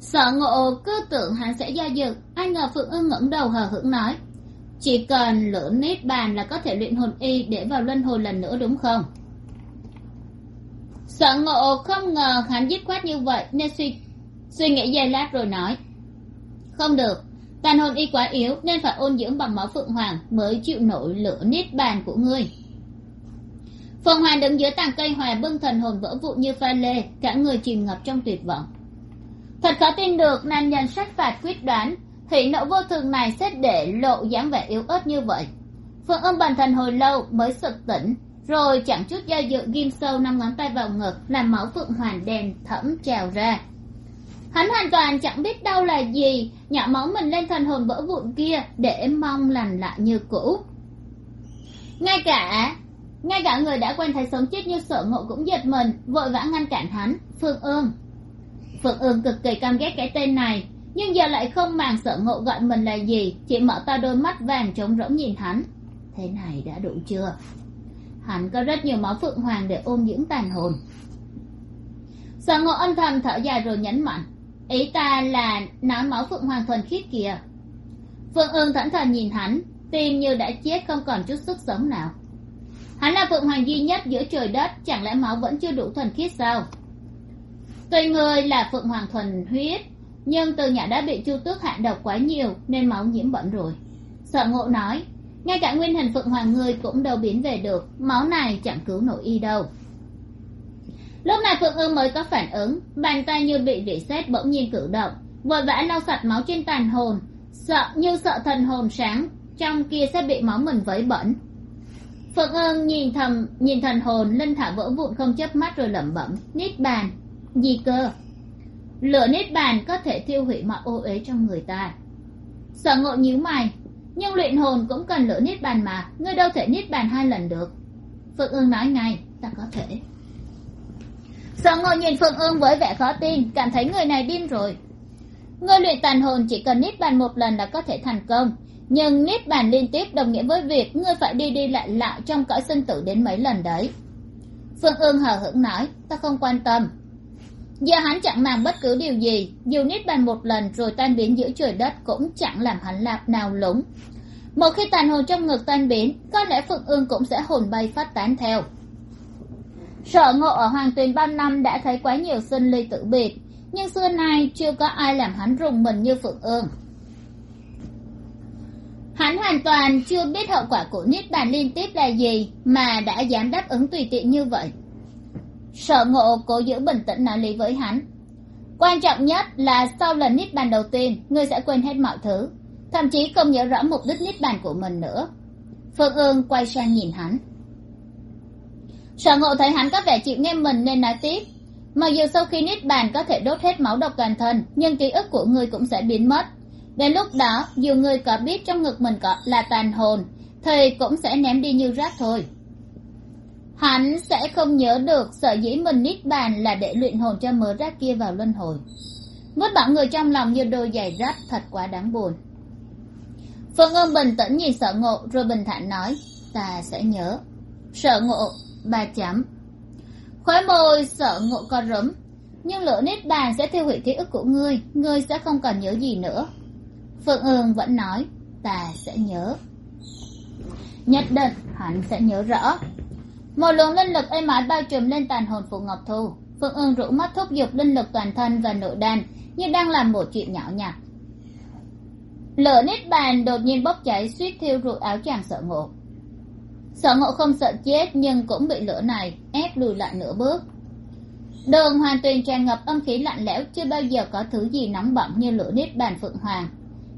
Sợ ngộ, cứ tưởng hắn sẽ do dự, ai ngờ phượng ương ngẩng đầu hờ hững nói, chỉ cần lửa nít bàn là có thể luyện hồn y để vào luân hồi lần nữa đúng không? Sợ ngộ không ngờ hắn dứt khoát như vậy nên suy suy nghĩ giây lát rồi nói, không được, tàn hồn y quá yếu nên phải ôn dưỡng bằng máu phượng hoàng mới chịu nổi lửa nít bàn của ngươi phượng hoàng đứng dưới tàng cây hòa bưng thần hồn vỡ vụn như pha lê, cả người chìm ngập trong tuyệt vọng. Thật khó tin được, nam nhân sát phạt quyết đoán hỷ nộ vô thường này xét để lộ dáng vẻ yếu ớt như vậy. Phượng âm bần thần hồi lâu mới sực tỉnh, rồi chẳng chút do dự ghim sâu năm ngón tay vào ngực, làm máu phượng hoàng đèn thẫm trào ra. Hắn hoàn toàn chẳng biết đau là gì, nhỏ máu mình lên thần hồn vỡ vụn kia để mong lành lại như cũ. Ngay cả ngay cả người đã quen thấy sống chết như sở ngộ cũng giật mình, vội vã ngăn cản hắn. Phương ương. Phương ương cực kỳ căm ghét cái tên này, nhưng giờ lại không màng sợ ngộ gọi mình là gì, chỉ mở to đôi mắt vàng trống rỗng nhìn hắn. Thế này đã đủ chưa? Hắn có rất nhiều máu phượng hoàng để ôm dưỡng tàn hồn. Sợ ngộ âm thầm thở dài rồi nhấn mạnh, ý ta là nói máu phượng hoàng thuần khiết kìa. Phương ương thẫn thờ nhìn hắn, tim như đã chết không còn chút sức sống nào hắn là phượng hoàng duy nhất giữa trời đất, chẳng lẽ máu vẫn chưa đủ thuần khiết sao? Tuy người là phượng hoàng thuần huyết, nhưng từ nhỏ đã bị chu tước hạ độc quá nhiều, nên máu nhiễm bẩn rồi. Sợ ngộ nói, ngay cả nguyên hình phượng hoàng người cũng đâu biến về được, máu này chẳng cứu nổi y đâu. Lúc này phượng ương mới có phản ứng, bàn tay như bị rỉ sét bỗng nhiên cử động, vội vã lau sạch máu trên tàn hồn, sợ, như sợ thần hồn sáng, trong kia sẽ bị máu mình vấy bẩn phượng ân nhìn thầm, nhìn thần hồn, linh thả vỡ vụn không chớp mắt rồi lẩm bẩm nít bàn, gì cơ? Lửa nít bàn có thể thiêu hủy mọi ô uế trong người ta. Sở ngộ nhíu mày, nhưng luyện hồn cũng cần lửa nít bàn mà, ngươi đâu thể nít bàn hai lần được. Phượng ương nói ngay, ta có thể. Sở ngộ nhìn phượng ương với vẻ khó tin, cảm thấy người này điên rồi. Ngươi luyện tàn hồn chỉ cần nít bàn một lần là có thể thành công nhưng nít bàn liên tiếp đồng nghĩa với việc ngươi phải đi đi lại lại trong cõi sinh tử đến mấy lần đấy. Phương ương hờ hững nói, ta không quan tâm. Do hắn chẳng màng bất cứ điều gì, dù nít bàn một lần rồi tan biến giữa trời đất cũng chẳng làm hắn lạp nào lúng. Một khi tàn hồn trong ngực tan biến, có lẽ phượng ương cũng sẽ hồn bay phát tán theo. Sợ ngộ ở hoàng tuyền bao năm đã thấy quá nhiều sinh ly tử biệt, nhưng xưa nay chưa có ai làm hắn rùng mình như phượng ương hắn hoàn toàn chưa biết hậu quả của niết bàn liên tiếp là gì mà đã dám đáp ứng tùy tiện như vậy. Sở ngộ cố giữ bình tĩnh nói lý với hắn. Quan trọng nhất là sau lần niết bàn đầu tiên, ngươi sẽ quên hết mọi thứ, thậm chí không nhớ rõ mục đích niết bàn của mình nữa. Phương ương quay sang nhìn hắn. Sở ngộ thấy hắn có vẻ chịu nghe mình nên nói tiếp. Mặc dù sau khi niết bàn có thể đốt hết máu độc toàn thân, nhưng ký ức của ngươi cũng sẽ biến mất đến lúc đó dù người có biết trong ngực mình có là tàn hồn thì cũng sẽ ném đi như rác thôi. Hắn sẽ không nhớ được sở dĩ mình nít bàn là để luyện hồn cho mớ rác kia vào luân hồi. Vứt bỏ người trong lòng như đôi giày rách thật quá đáng buồn. Phương ương bình tĩnh nhìn sợ ngộ rồi bình thản nói ta sẽ nhớ. Sợ ngộ ba chấm. Khóe môi sợ ngộ co rúm, nhưng lửa nít bàn sẽ thiêu hủy ký ức của ngươi ngươi sẽ không còn nhớ gì nữa. Phượng ương vẫn nói, ta sẽ nhớ. Nhất định, hắn sẽ nhớ rõ. Một luồng linh lực êm ái bao trùm lên tàn hồn phụ ngọc thu. Phượng ương rũ mắt thúc giục linh lực toàn thân và nội đan, như đang làm một chuyện nhỏ nhặt. Lửa nít bàn đột nhiên bốc cháy, suýt thiêu rụi áo chàng sợ ngộ. Sợ ngộ không sợ chết, nhưng cũng bị lửa này ép lùi lại nửa bước. Đường hoàn tuyền tràn ngập âm khí lạnh lẽo, chưa bao giờ có thứ gì nóng bỏng như lửa nít bàn phượng hoàng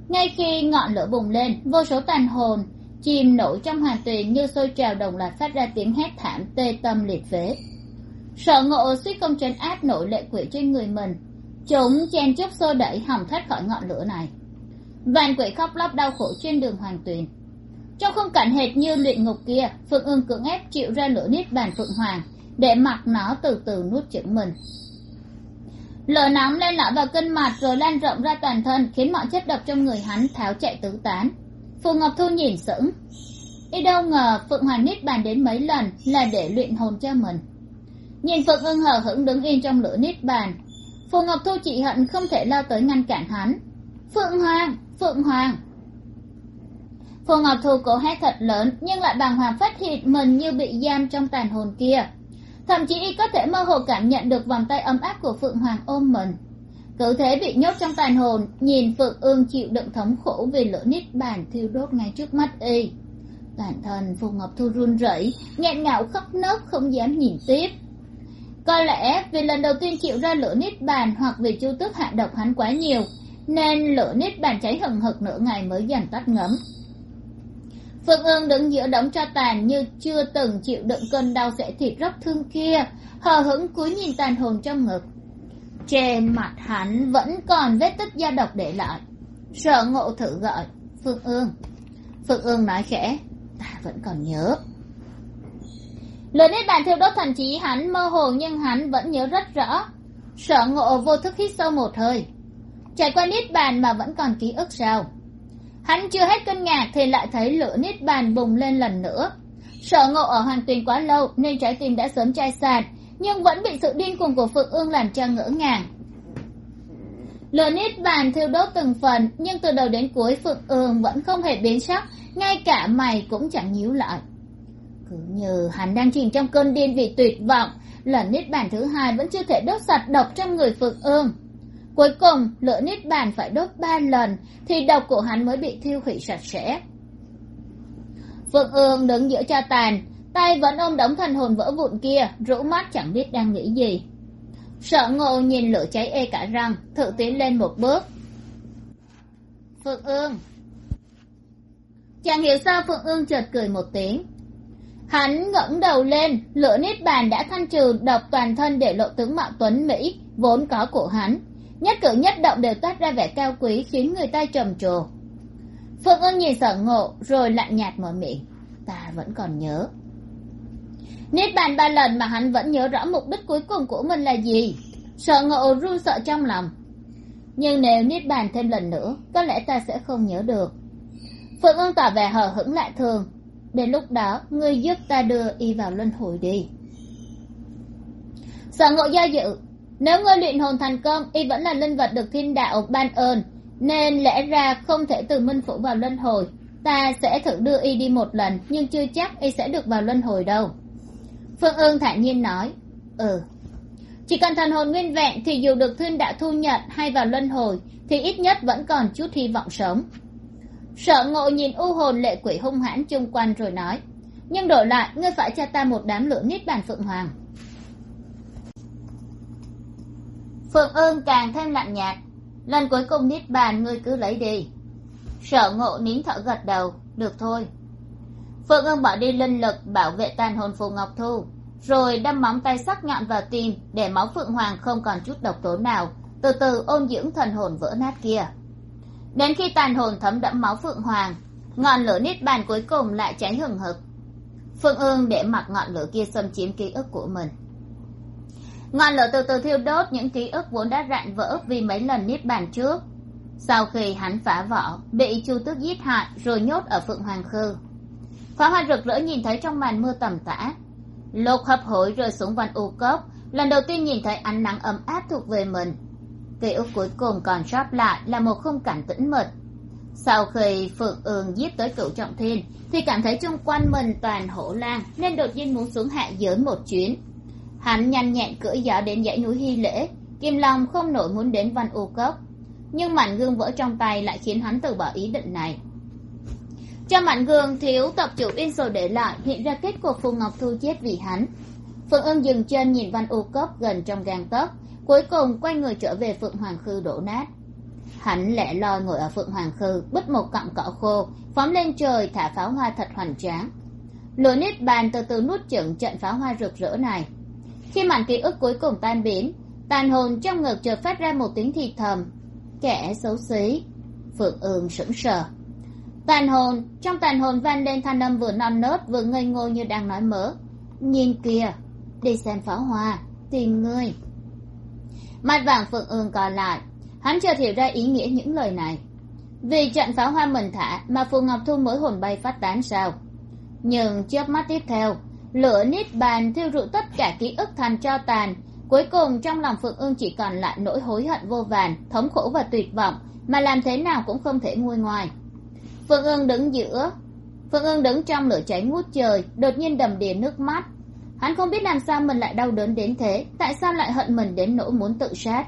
ngay khi ngọn lửa bùng lên, vô số tàn hồn chìm nổi trong hoàng tuyền như sôi trào đồng loạt phát ra tiếng hét thảm tê tâm liệt phế. Sợ ngộ suýt công trấn áp nổi lệ quỷ trên người mình, chúng chen chúc xô đẩy hỏng thoát khỏi ngọn lửa này. Vạn quỷ khóc lóc đau khổ trên đường hoàng tuyền. Trong khung cảnh hệt như luyện ngục kia phượng ương cưỡng ép chịu ra lửa nít bàn phượng hoàng để mặc nó từ từ nuốt chửng mình lửa nóng lên lõi vào kinh mạch rồi lan rộng ra toàn thân, khiến mọi chất độc trong người hắn tháo chạy tứ tán. Phù ngọc thu nhìn sững. Y đâu ngờ phượng hoàng nít bàn đến mấy lần là để luyện hồn cho mình. Nhìn phượng ưng hờ hững đứng yên trong lửa nít bàn. Phù ngọc thu chỉ hận không thể lao tới ngăn cản hắn. Phượng hoàng! Phượng hoàng! Phù ngọc thu cố hét thật lớn, nhưng lại bàng hoàng phát hiện mình như bị giam trong tàn hồn kia thậm chí y có thể mơ hồ cảm nhận được vòng tay ấm áp của phượng hoàng ôm mình. Cứ thế bị nhốt trong tàn hồn, nhìn phượng ương chịu đựng thống khổ vì lửa nít bàn thiêu đốt ngay trước mắt y. Toàn thân phù ngọc thu run rẩy, nghẹn ngào khóc nấc không dám nhìn tiếp. Có lẽ vì lần đầu tiên chịu ra lửa nít bàn hoặc vì chu tước hạ độc hắn quá nhiều, nên lửa nít bàn cháy hừng hực nửa ngày mới dần tắt ngấm. Phương ương đứng giữa đống tro tàn như chưa từng chịu đựng cơn đau rễ thịt rất thương kia, hờ hững cúi nhìn tàn hồn trong ngực. Trên mặt hắn vẫn còn vết tích da độc để lại. Sợ ngộ thử gọi, Phương ương Phương ương nói khẽ, ta vẫn còn nhớ. Lời nét bàn thiêu đốt thành trí hắn mơ hồ nhưng hắn vẫn nhớ rất rõ. Sợ ngộ vô thức hít sâu một hơi. Trải qua nít bàn mà vẫn còn ký ức sao? Hắn chưa hết kinh ngạc thì lại thấy lửa nít bàn bùng lên lần nữa. Sợ ngộ ở hoàng tuyền quá lâu nên trái tim đã sớm chai sạt, nhưng vẫn bị sự điên cuồng của phượng ương làm cho ngỡ ngàng. Lửa nít bàn thiêu đốt từng phần, nhưng từ đầu đến cuối phượng ương vẫn không hề biến sắc, ngay cả mày cũng chẳng nhíu lại. Cứ như hắn đang chìm trong cơn điên vì tuyệt vọng lần nít bàn thứ hai vẫn chưa thể đốt sạch độc trong người phượng ương cuối cùng lửa nít bàn phải đốt ba lần, thì độc của hắn mới bị thiêu hủy sạch sẽ. Phượng ương đứng giữa cho tàn, tay vẫn ôm đống thần hồn vỡ vụn kia, rũ mắt chẳng biết đang nghĩ gì. Sợ ngộ nhìn lửa cháy ê cả răng, thử tiến lên một bước. Phượng ương. Chẳng hiểu sao phượng ương chợt cười một tiếng. Hắn ngẩng đầu lên, lửa nít bàn đã thanh trừ độc toàn thân để lộ tướng mạo tuấn mỹ, vốn có của hắn nhất cử nhất động đều toát ra vẻ cao quý, khiến người ta trầm trồ. Phượng ưng nhìn sở ngộ, rồi lạnh nhạt mở miệng. Ta vẫn còn nhớ. Niết bàn ba lần mà hắn vẫn nhớ rõ mục đích cuối cùng của mình là gì? Sợ ngộ run sợ trong lòng. Nhưng nếu niết bàn thêm lần nữa, có lẽ ta sẽ không nhớ được. Phượng ương tỏ vẻ hờ hững lại thường. Đến lúc đó, ngươi giúp ta đưa y vào luân hồi đi. Sợ ngộ do dự nếu ngươi luyện hồn thành công, y vẫn là linh vật được thiên đạo ban ơn, nên lẽ ra không thể từ minh phủ vào luân hồi. Ta sẽ thử đưa y đi một lần, nhưng chưa chắc y sẽ được vào luân hồi đâu. Phương ương thản nhiên nói ừ. Chỉ cần thần hồn nguyên vẹn thì dù được thiên đạo thu nhận hay vào luân hồi, thì ít nhất vẫn còn chút hy vọng sống. Sợ ngộ nhìn u hồn lệ quỷ hung hãn chung quanh rồi nói, nhưng đổi lại, ngươi phải cho ta một đám lửa nít bàn phượng hoàng. Phượng ương càng thêm lạnh nhạt. Lần cuối cùng niết bàn ngươi cứ lấy đi. Sở ngộ nín thở gật đầu, được thôi. Phượng ương bỏ đi linh lực bảo vệ tàn hồn phù ngọc thu, rồi đâm móng tay sắc nhọn vào tim để máu phượng hoàng không còn chút độc tố nào, từ từ ôn dưỡng thần hồn vỡ nát kia. Đến khi tàn hồn thấm đẫm máu phượng hoàng, ngọn lửa niết bàn cuối cùng lại cháy hừng hực. Phương ương để mặc ngọn lửa kia xâm chiếm ký ức của mình ngọn lửa từ từ thiêu đốt những ký ức vốn đã rạn vỡ vì mấy lần niết bàn trước. Sau khi hắn phá vỏ bị chu tước giết hại rồi nhốt ở phượng hoàng khư. Pháo hoa rực rỡ nhìn thấy trong màn mưa tầm tã. Lục hấp hối rơi xuống văn u cốc, lần đầu tiên nhìn thấy ánh nắng ấm áp thuộc về mình. Ký ức cuối cùng còn sót lại là một khung cảnh tĩnh mịch. Sau khi phượng ương giết tới cửu trọng thiên, thì cảm thấy chung quanh mình toàn hổ lan nên đột nhiên muốn xuống hạ giới một chuyến hắn nhanh nhẹn cưỡi gió đến dãy núi hy lễ. Kim long không nổi muốn đến văn u cốc. Nhưng mảnh gương vỡ trong tay lại khiến hắn từ bỏ ý định này. Trong mảnh gương thiếu tập chủ in sổ để lại hiện ra kết cuộc phù ngọc thu chết vì hắn. Phượng ương dừng chân nhìn văn u cốc gần trong gang tấc, cuối cùng quay người trở về phượng hoàng khư đổ nát. Hắn lẻ loi ngồi ở phượng hoàng khư, bứt một cọng cỏ khô, phóng lên trời thả pháo hoa thật hoành tráng. Lửa nít bàn từ từ nuốt chửng trận pháo hoa rực rỡ này khi màn ký ức cuối cùng tan biến, tàn hồn trong ngực chợt phát ra một tiếng thì thầm. Kẻ xấu xí, phượng ương sững sờ. Tàn hồn, trong tàn hồn vang lên thanh âm vừa non nớt vừa ngây ngô như đang nói mớ. Nhìn kìa, đi xem pháo hoa, tìm ngươi mặt vàng phượng ương còn lại, hắn chợt hiểu ra ý nghĩa những lời này. Vì trận pháo hoa mình thả mà phù ngọc thu mới hồn bay phát tán sao? Nhưng chớp mắt tiếp theo lửa nít bàn thiêu rụi tất cả ký ức thành cho tàn. Cuối cùng, trong lòng phượng ương chỉ còn lại nỗi hối hận vô vàn, thống khổ và tuyệt vọng, mà làm thế nào cũng không thể nguôi ngoài. Phượng ương đứng giữa, phượng ương đứng trong lửa cháy ngút trời, đột nhiên đầm đìa nước mắt. Hắn không biết làm sao mình lại đau đớn đến thế, tại sao lại hận mình đến nỗi muốn tự sát.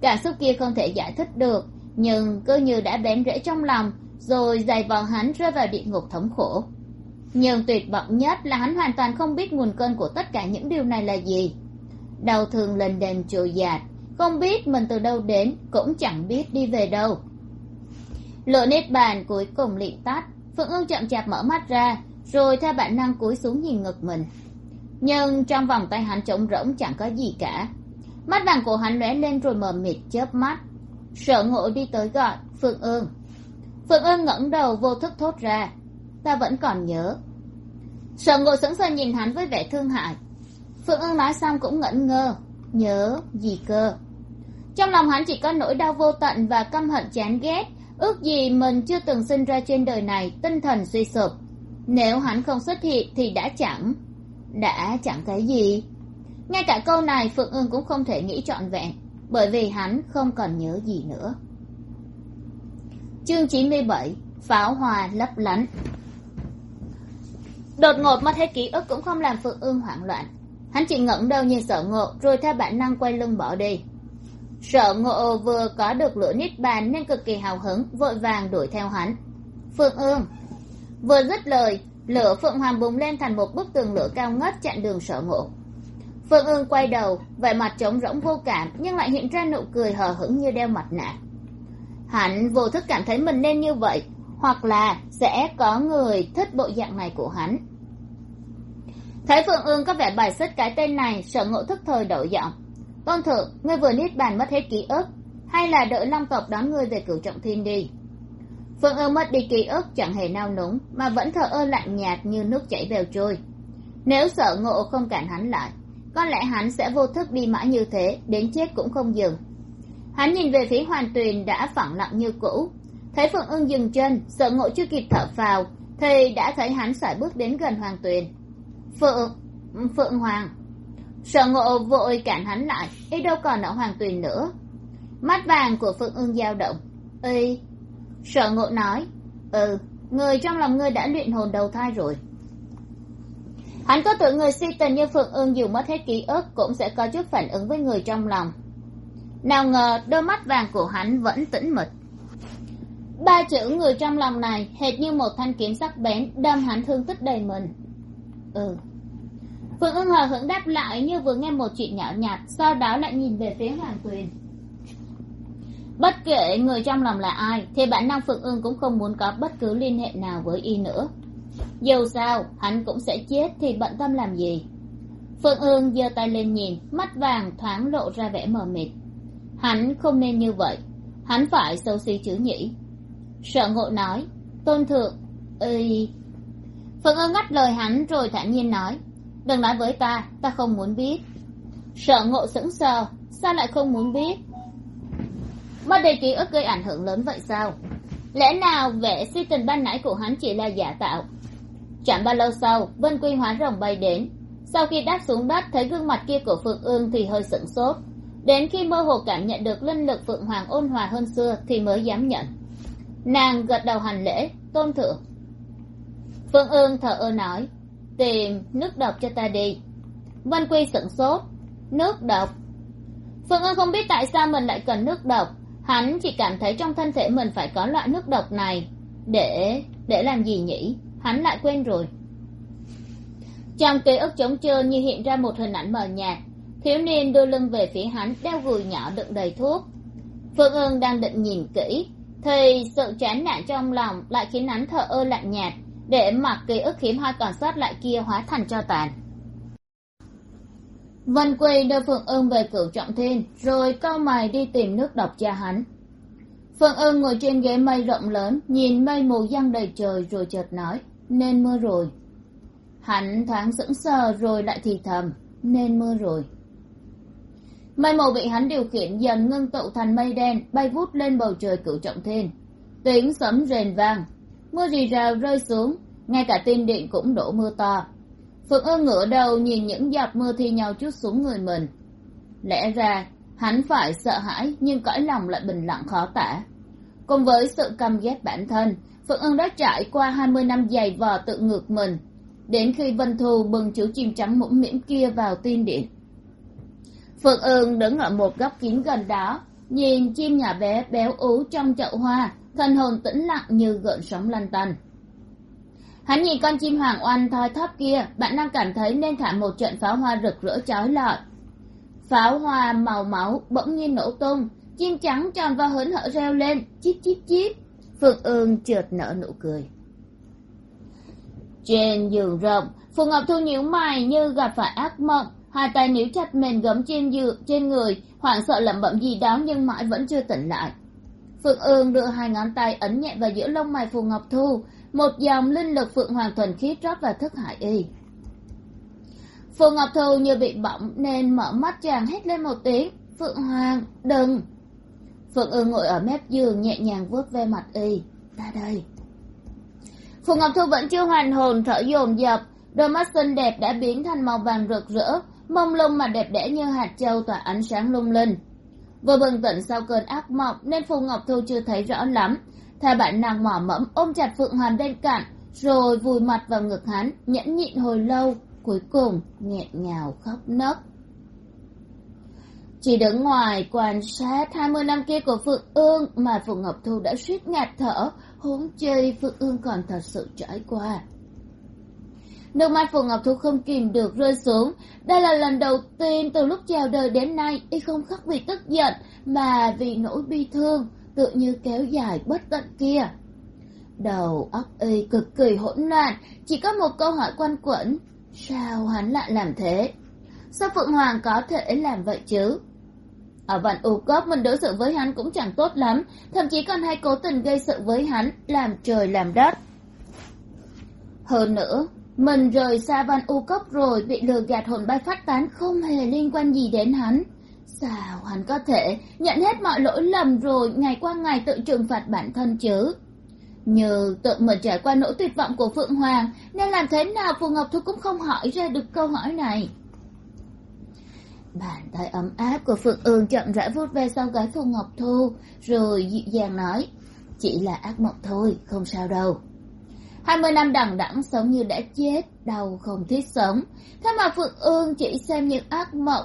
Cảm xúc kia không thể giải thích được, nhưng cứ như đã bén rễ trong lòng, rồi dày vò hắn rơi vào địa ngục thống khổ nhưng tuyệt vọng nhất là hắn hoàn toàn không biết nguồn cơn của tất cả những điều này là gì. Đau thương lên đền trôi dạt không biết mình từ đâu đến, cũng chẳng biết đi về đâu. Lửa nếp bàn cuối cùng lịm tắt phượng ương chậm chạp mở mắt ra, rồi theo bản năng cúi xuống nhìn ngực mình. Nhưng trong vòng tay hắn trống rỗng chẳng có gì cả. Mắt vàng của hắn lóe lên rồi mờ mịt chớp mắt. Sợ ngộ đi tới gọi phượng ương. Phượng ương ngẩng đầu vô thức thốt ra ta vẫn còn nhớ. Sở ngộ sững sờ nhìn hắn với vẻ thương hại. Phượng ương nói xong cũng ngẩn ngơ, nhớ gì cơ? Trong lòng hắn chỉ có nỗi đau vô tận và căm hận chán ghét, ước gì mình chưa từng sinh ra trên đời này, tinh thần suy sụp. Nếu hắn không xuất hiện thì đã chẳng đã chẳng cái gì. Ngay cả câu này phượng ương cũng không thể nghĩ trọn vẹn, bởi vì hắn không còn nhớ gì nữa. Chương chín mươi bảy, pháo hoa lấp lánh đột ngột mất hết ký ức cũng không làm phượng ương hoảng loạn. Hắn chỉ ngẩng đầu nhìn sợ ngộ, rồi theo bản năng quay lưng bỏ đi. Sợ ngộ vừa có được lửa nít bàn nên cực kỳ hào hứng, vội vàng đuổi theo hắn. Phượng ương, vừa dứt lời, lửa phượng hoàng bùng lên thành một bức tường lửa cao ngất chặn đường sợ ngộ. Phượng ương quay đầu, vẻ mặt trống rỗng vô cảm, nhưng lại hiện ra nụ cười hờ hững như đeo mặt nạ. Hắn vô thức cảm thấy mình nên như vậy hoặc là sẽ có người thích bộ dạng này của hắn. Thấy phượng ương có vẻ bài xích cái tên này sợ ngộ thức thời đổi giọng. Tôn thượng, ngươi vừa niết bàn mất hết ký ức, hay là đợi long tộc đón ngươi về cửu trọng thiên đi? Phượng ương mất đi ký ức chẳng hề nao núng, mà vẫn thờ ơ lạnh nhạt như nước chảy bèo trôi. Nếu sợ ngộ không cản hắn lại, có lẽ hắn sẽ vô thức đi mãi như thế, đến chết cũng không dừng. Hắn nhìn về phía hoàn tuyền đã phẳng lặng như cũ thấy phượng ưng dừng chân, sợ ngộ chưa kịp thở phào thì đã thấy hắn sải bước đến gần hoàng tuyền. Phượng phượng hoàng, sợ ngộ vội cản hắn lại, y đâu còn ở hoàng tuyền nữa. Mắt vàng của phượng ưng dao động. Y sợ ngộ nói ừ người trong lòng ngươi đã luyện hồn đầu thai rồi. Hắn có tưởng người si tình như phượng ương dù mất hết ký ức cũng sẽ có chút phản ứng với người trong lòng. Nào ngờ đôi mắt vàng của hắn vẫn tĩnh mịch ba chữ người trong lòng này hệt như một thanh kiếm sắc bén, đâm hắn thương tích đầy mình. Ừ. Phượng ưng hờ hững đáp lại như vừa nghe một chuyện nhỏ nhặt, sau đó lại nhìn về phía hoàng tuyền. Bất kể người trong lòng là ai, thì bản năng phượng ưng cũng không muốn có bất cứ liên hệ nào với y nữa. Dù sao, hắn cũng sẽ chết thì bận tâm làm gì? Phượng ương giơ tay lên nhìn, mắt vàng thoáng lộ ra vẻ mờ mịt. Hắn không nên như vậy. Hắn phải xấu xí chứ nhỉ sợ ngộ nói, tôn thượng ơi phượng ương ngắt lời hắn rồi thản nhiên nói, đừng nói với ta ta không muốn biết. Sợ ngộ sững sờ, sao lại không muốn biết? Mất đi ký ức gây ảnh hưởng lớn vậy sao? Lẽ nào vẻ suy tình ban nãy của hắn chỉ là giả tạo? Chẳng bao lâu sau, vân quy hóa rồng bay đến. Sau khi đáp xuống đất, thấy gương mặt kia của phượng ương thì hơi sửng sốt. Đến khi mơ hồ cảm nhận được linh lực phượng hoàng ôn hòa hơn xưa thì mới dám nhận nàng gật đầu hành lễ, tôn thượng. Phương ương thở ơ nói, tìm nước độc cho ta đi. Vân quy sửng sốt, nước độc. Phương ương không biết tại sao mình lại cần nước độc. Hắn chỉ cảm thấy trong thân thể mình phải có loại nước độc này. Để để làm gì nhỉ? Hắn lại quên rồi. Trong ký ức trống trơn như hiện ra một hình ảnh mờ nhạt, thiếu niên đưa lưng về phía hắn, đeo gùi nhỏ đựng đầy thuốc. Phương ương đang định nhìn kỹ thì sự chán nản trong lòng lại khiến hắn thở ơ lạnh nhạt, để mặc ký ức hiếm hoi còn sót lại kia hóa thành cho tàn. Vân quy đưa phượng ưng về cửu trọng thiên, rồi cau mày đi tìm nước độc cho hắn. Phượng ưng ngồi trên ghế mây rộng lớn, nhìn mây mù giăng đầy trời rồi chợt nói, nên mưa rồi. Hắn thoáng sững sờ rồi lại thì thầm, nên mưa rồi mây mù bị hắn điều khiển dần ngưng tụ thành mây đen, bay vút lên bầu trời cửu trọng thiên. Tiếng sấm rền vang, mưa rì rào rơi xuống, ngay cả tiên điện cũng đổ mưa to. Phượng ương ngửa đầu nhìn những giọt mưa thi nhau chút xuống người mình. Lẽ ra, hắn phải sợ hãi nhưng cõi lòng lại bình lặng khó tả. Cùng với sự căm ghét bản thân, phượng ương đã trải qua hai mươi năm dày vò tự ngược mình. Đến khi vân thù bừng chú chim trắng mũm mĩm kia vào tiên điện phượng ương đứng ở một góc kín gần đó, nhìn chim nhỏ bé béo ú trong chậu hoa, thân hồn tĩnh lặng như gợn sóng lăn tăn. Hắn nhìn con chim hoàng oanh thoi thóp kia, bạn đang cảm thấy nên thả một trận pháo hoa rực rỡ chói lọi. Pháo hoa màu máu bỗng nhiên nổ tung, chim trắng tròn và hớn hở reo lên chip chip chip phượng ương chợt nở nụ cười. Trên giường rộng, phù ngọc thu nhíu mày như gặp phải ác mộng hai tay níu chặt mền gấm trên dự trên người, hoảng sợ lẩm bẩm gì đó nhưng mãi vẫn chưa tỉnh lại. Phượng ương đưa hai ngón tay ấn nhẹ vào giữa lông mày phù ngọc thu, một dòng linh lực phượng hoàng thuần khiết rót vào thức hải y. Phù ngọc thu như bị bỏng nên mở mắt chàng hét lên một tiếng, phượng hoàng, đừng! Phượng ương ngồi ở mép giường nhẹ nhàng vuốt ve mặt y, ta đây. Phù ngọc thu vẫn chưa hoàn hồn, thở dồn dập, đôi mắt xinh đẹp đã biến thành màu vàng rực rỡ mông lung mà đẹp đẽ như hạt châu tỏa ánh sáng lung linh. Vừa bừng tỉnh sau cơn ác mộng, nên phù ngọc thu chưa thấy rõ lắm. Theo bản năng mỏ mẫm ôm chặt phượng Hoàng bên cạnh, rồi vùi mặt vào ngực hắn, nhẫn nhịn hồi lâu, cuối cùng nghẹn ngào khóc nấc. Chỉ đứng ngoài quan sát hai mươi năm kia của phượng ương mà phượng ngọc thu đã suýt ngạt thở, huống chi phượng ương còn thật sự trải qua nước mắt phù ngọc thu không kìm được rơi xuống. Đây là lần đầu tiên từ lúc chào đời đến nay, y không khóc vì tức giận, mà vì nỗi bi thương, tự như kéo dài bất tận kia. Đầu óc y cực kỳ hỗn loạn, chỉ có một câu hỏi quanh quẩn, sao hắn lại làm thế? Sao phượng hoàng có thể làm vậy chứ? Ở vạn u cốc, mình đối xử với hắn cũng chẳng tốt lắm, thậm chí còn hay cố tình gây sự với hắn, làm trời làm đất. Hơn nữa mình rời xa văn u cốc rồi, bị lừa gạt hồn bay phát tán không hề liên quan gì đến hắn. Sao hắn có thể nhận hết mọi lỗi lầm rồi, ngày qua ngày tự trừng phạt bản thân chứ? Như tự mình trải qua nỗi tuyệt vọng của phượng hoàng, nên làm thế nào phù ngọc thu cũng không hỏi ra được câu hỏi này. Bàn tay ấm áp của phượng ương chậm rãi vuốt ve sau gái phù ngọc thu, rồi dịu dàng nói, chỉ là ác mộng thôi, không sao đâu hai mươi năm đằng đẵng sống như đã chết, đau không thiết sống. Thế mà phượng ương chỉ xem những ác mộng,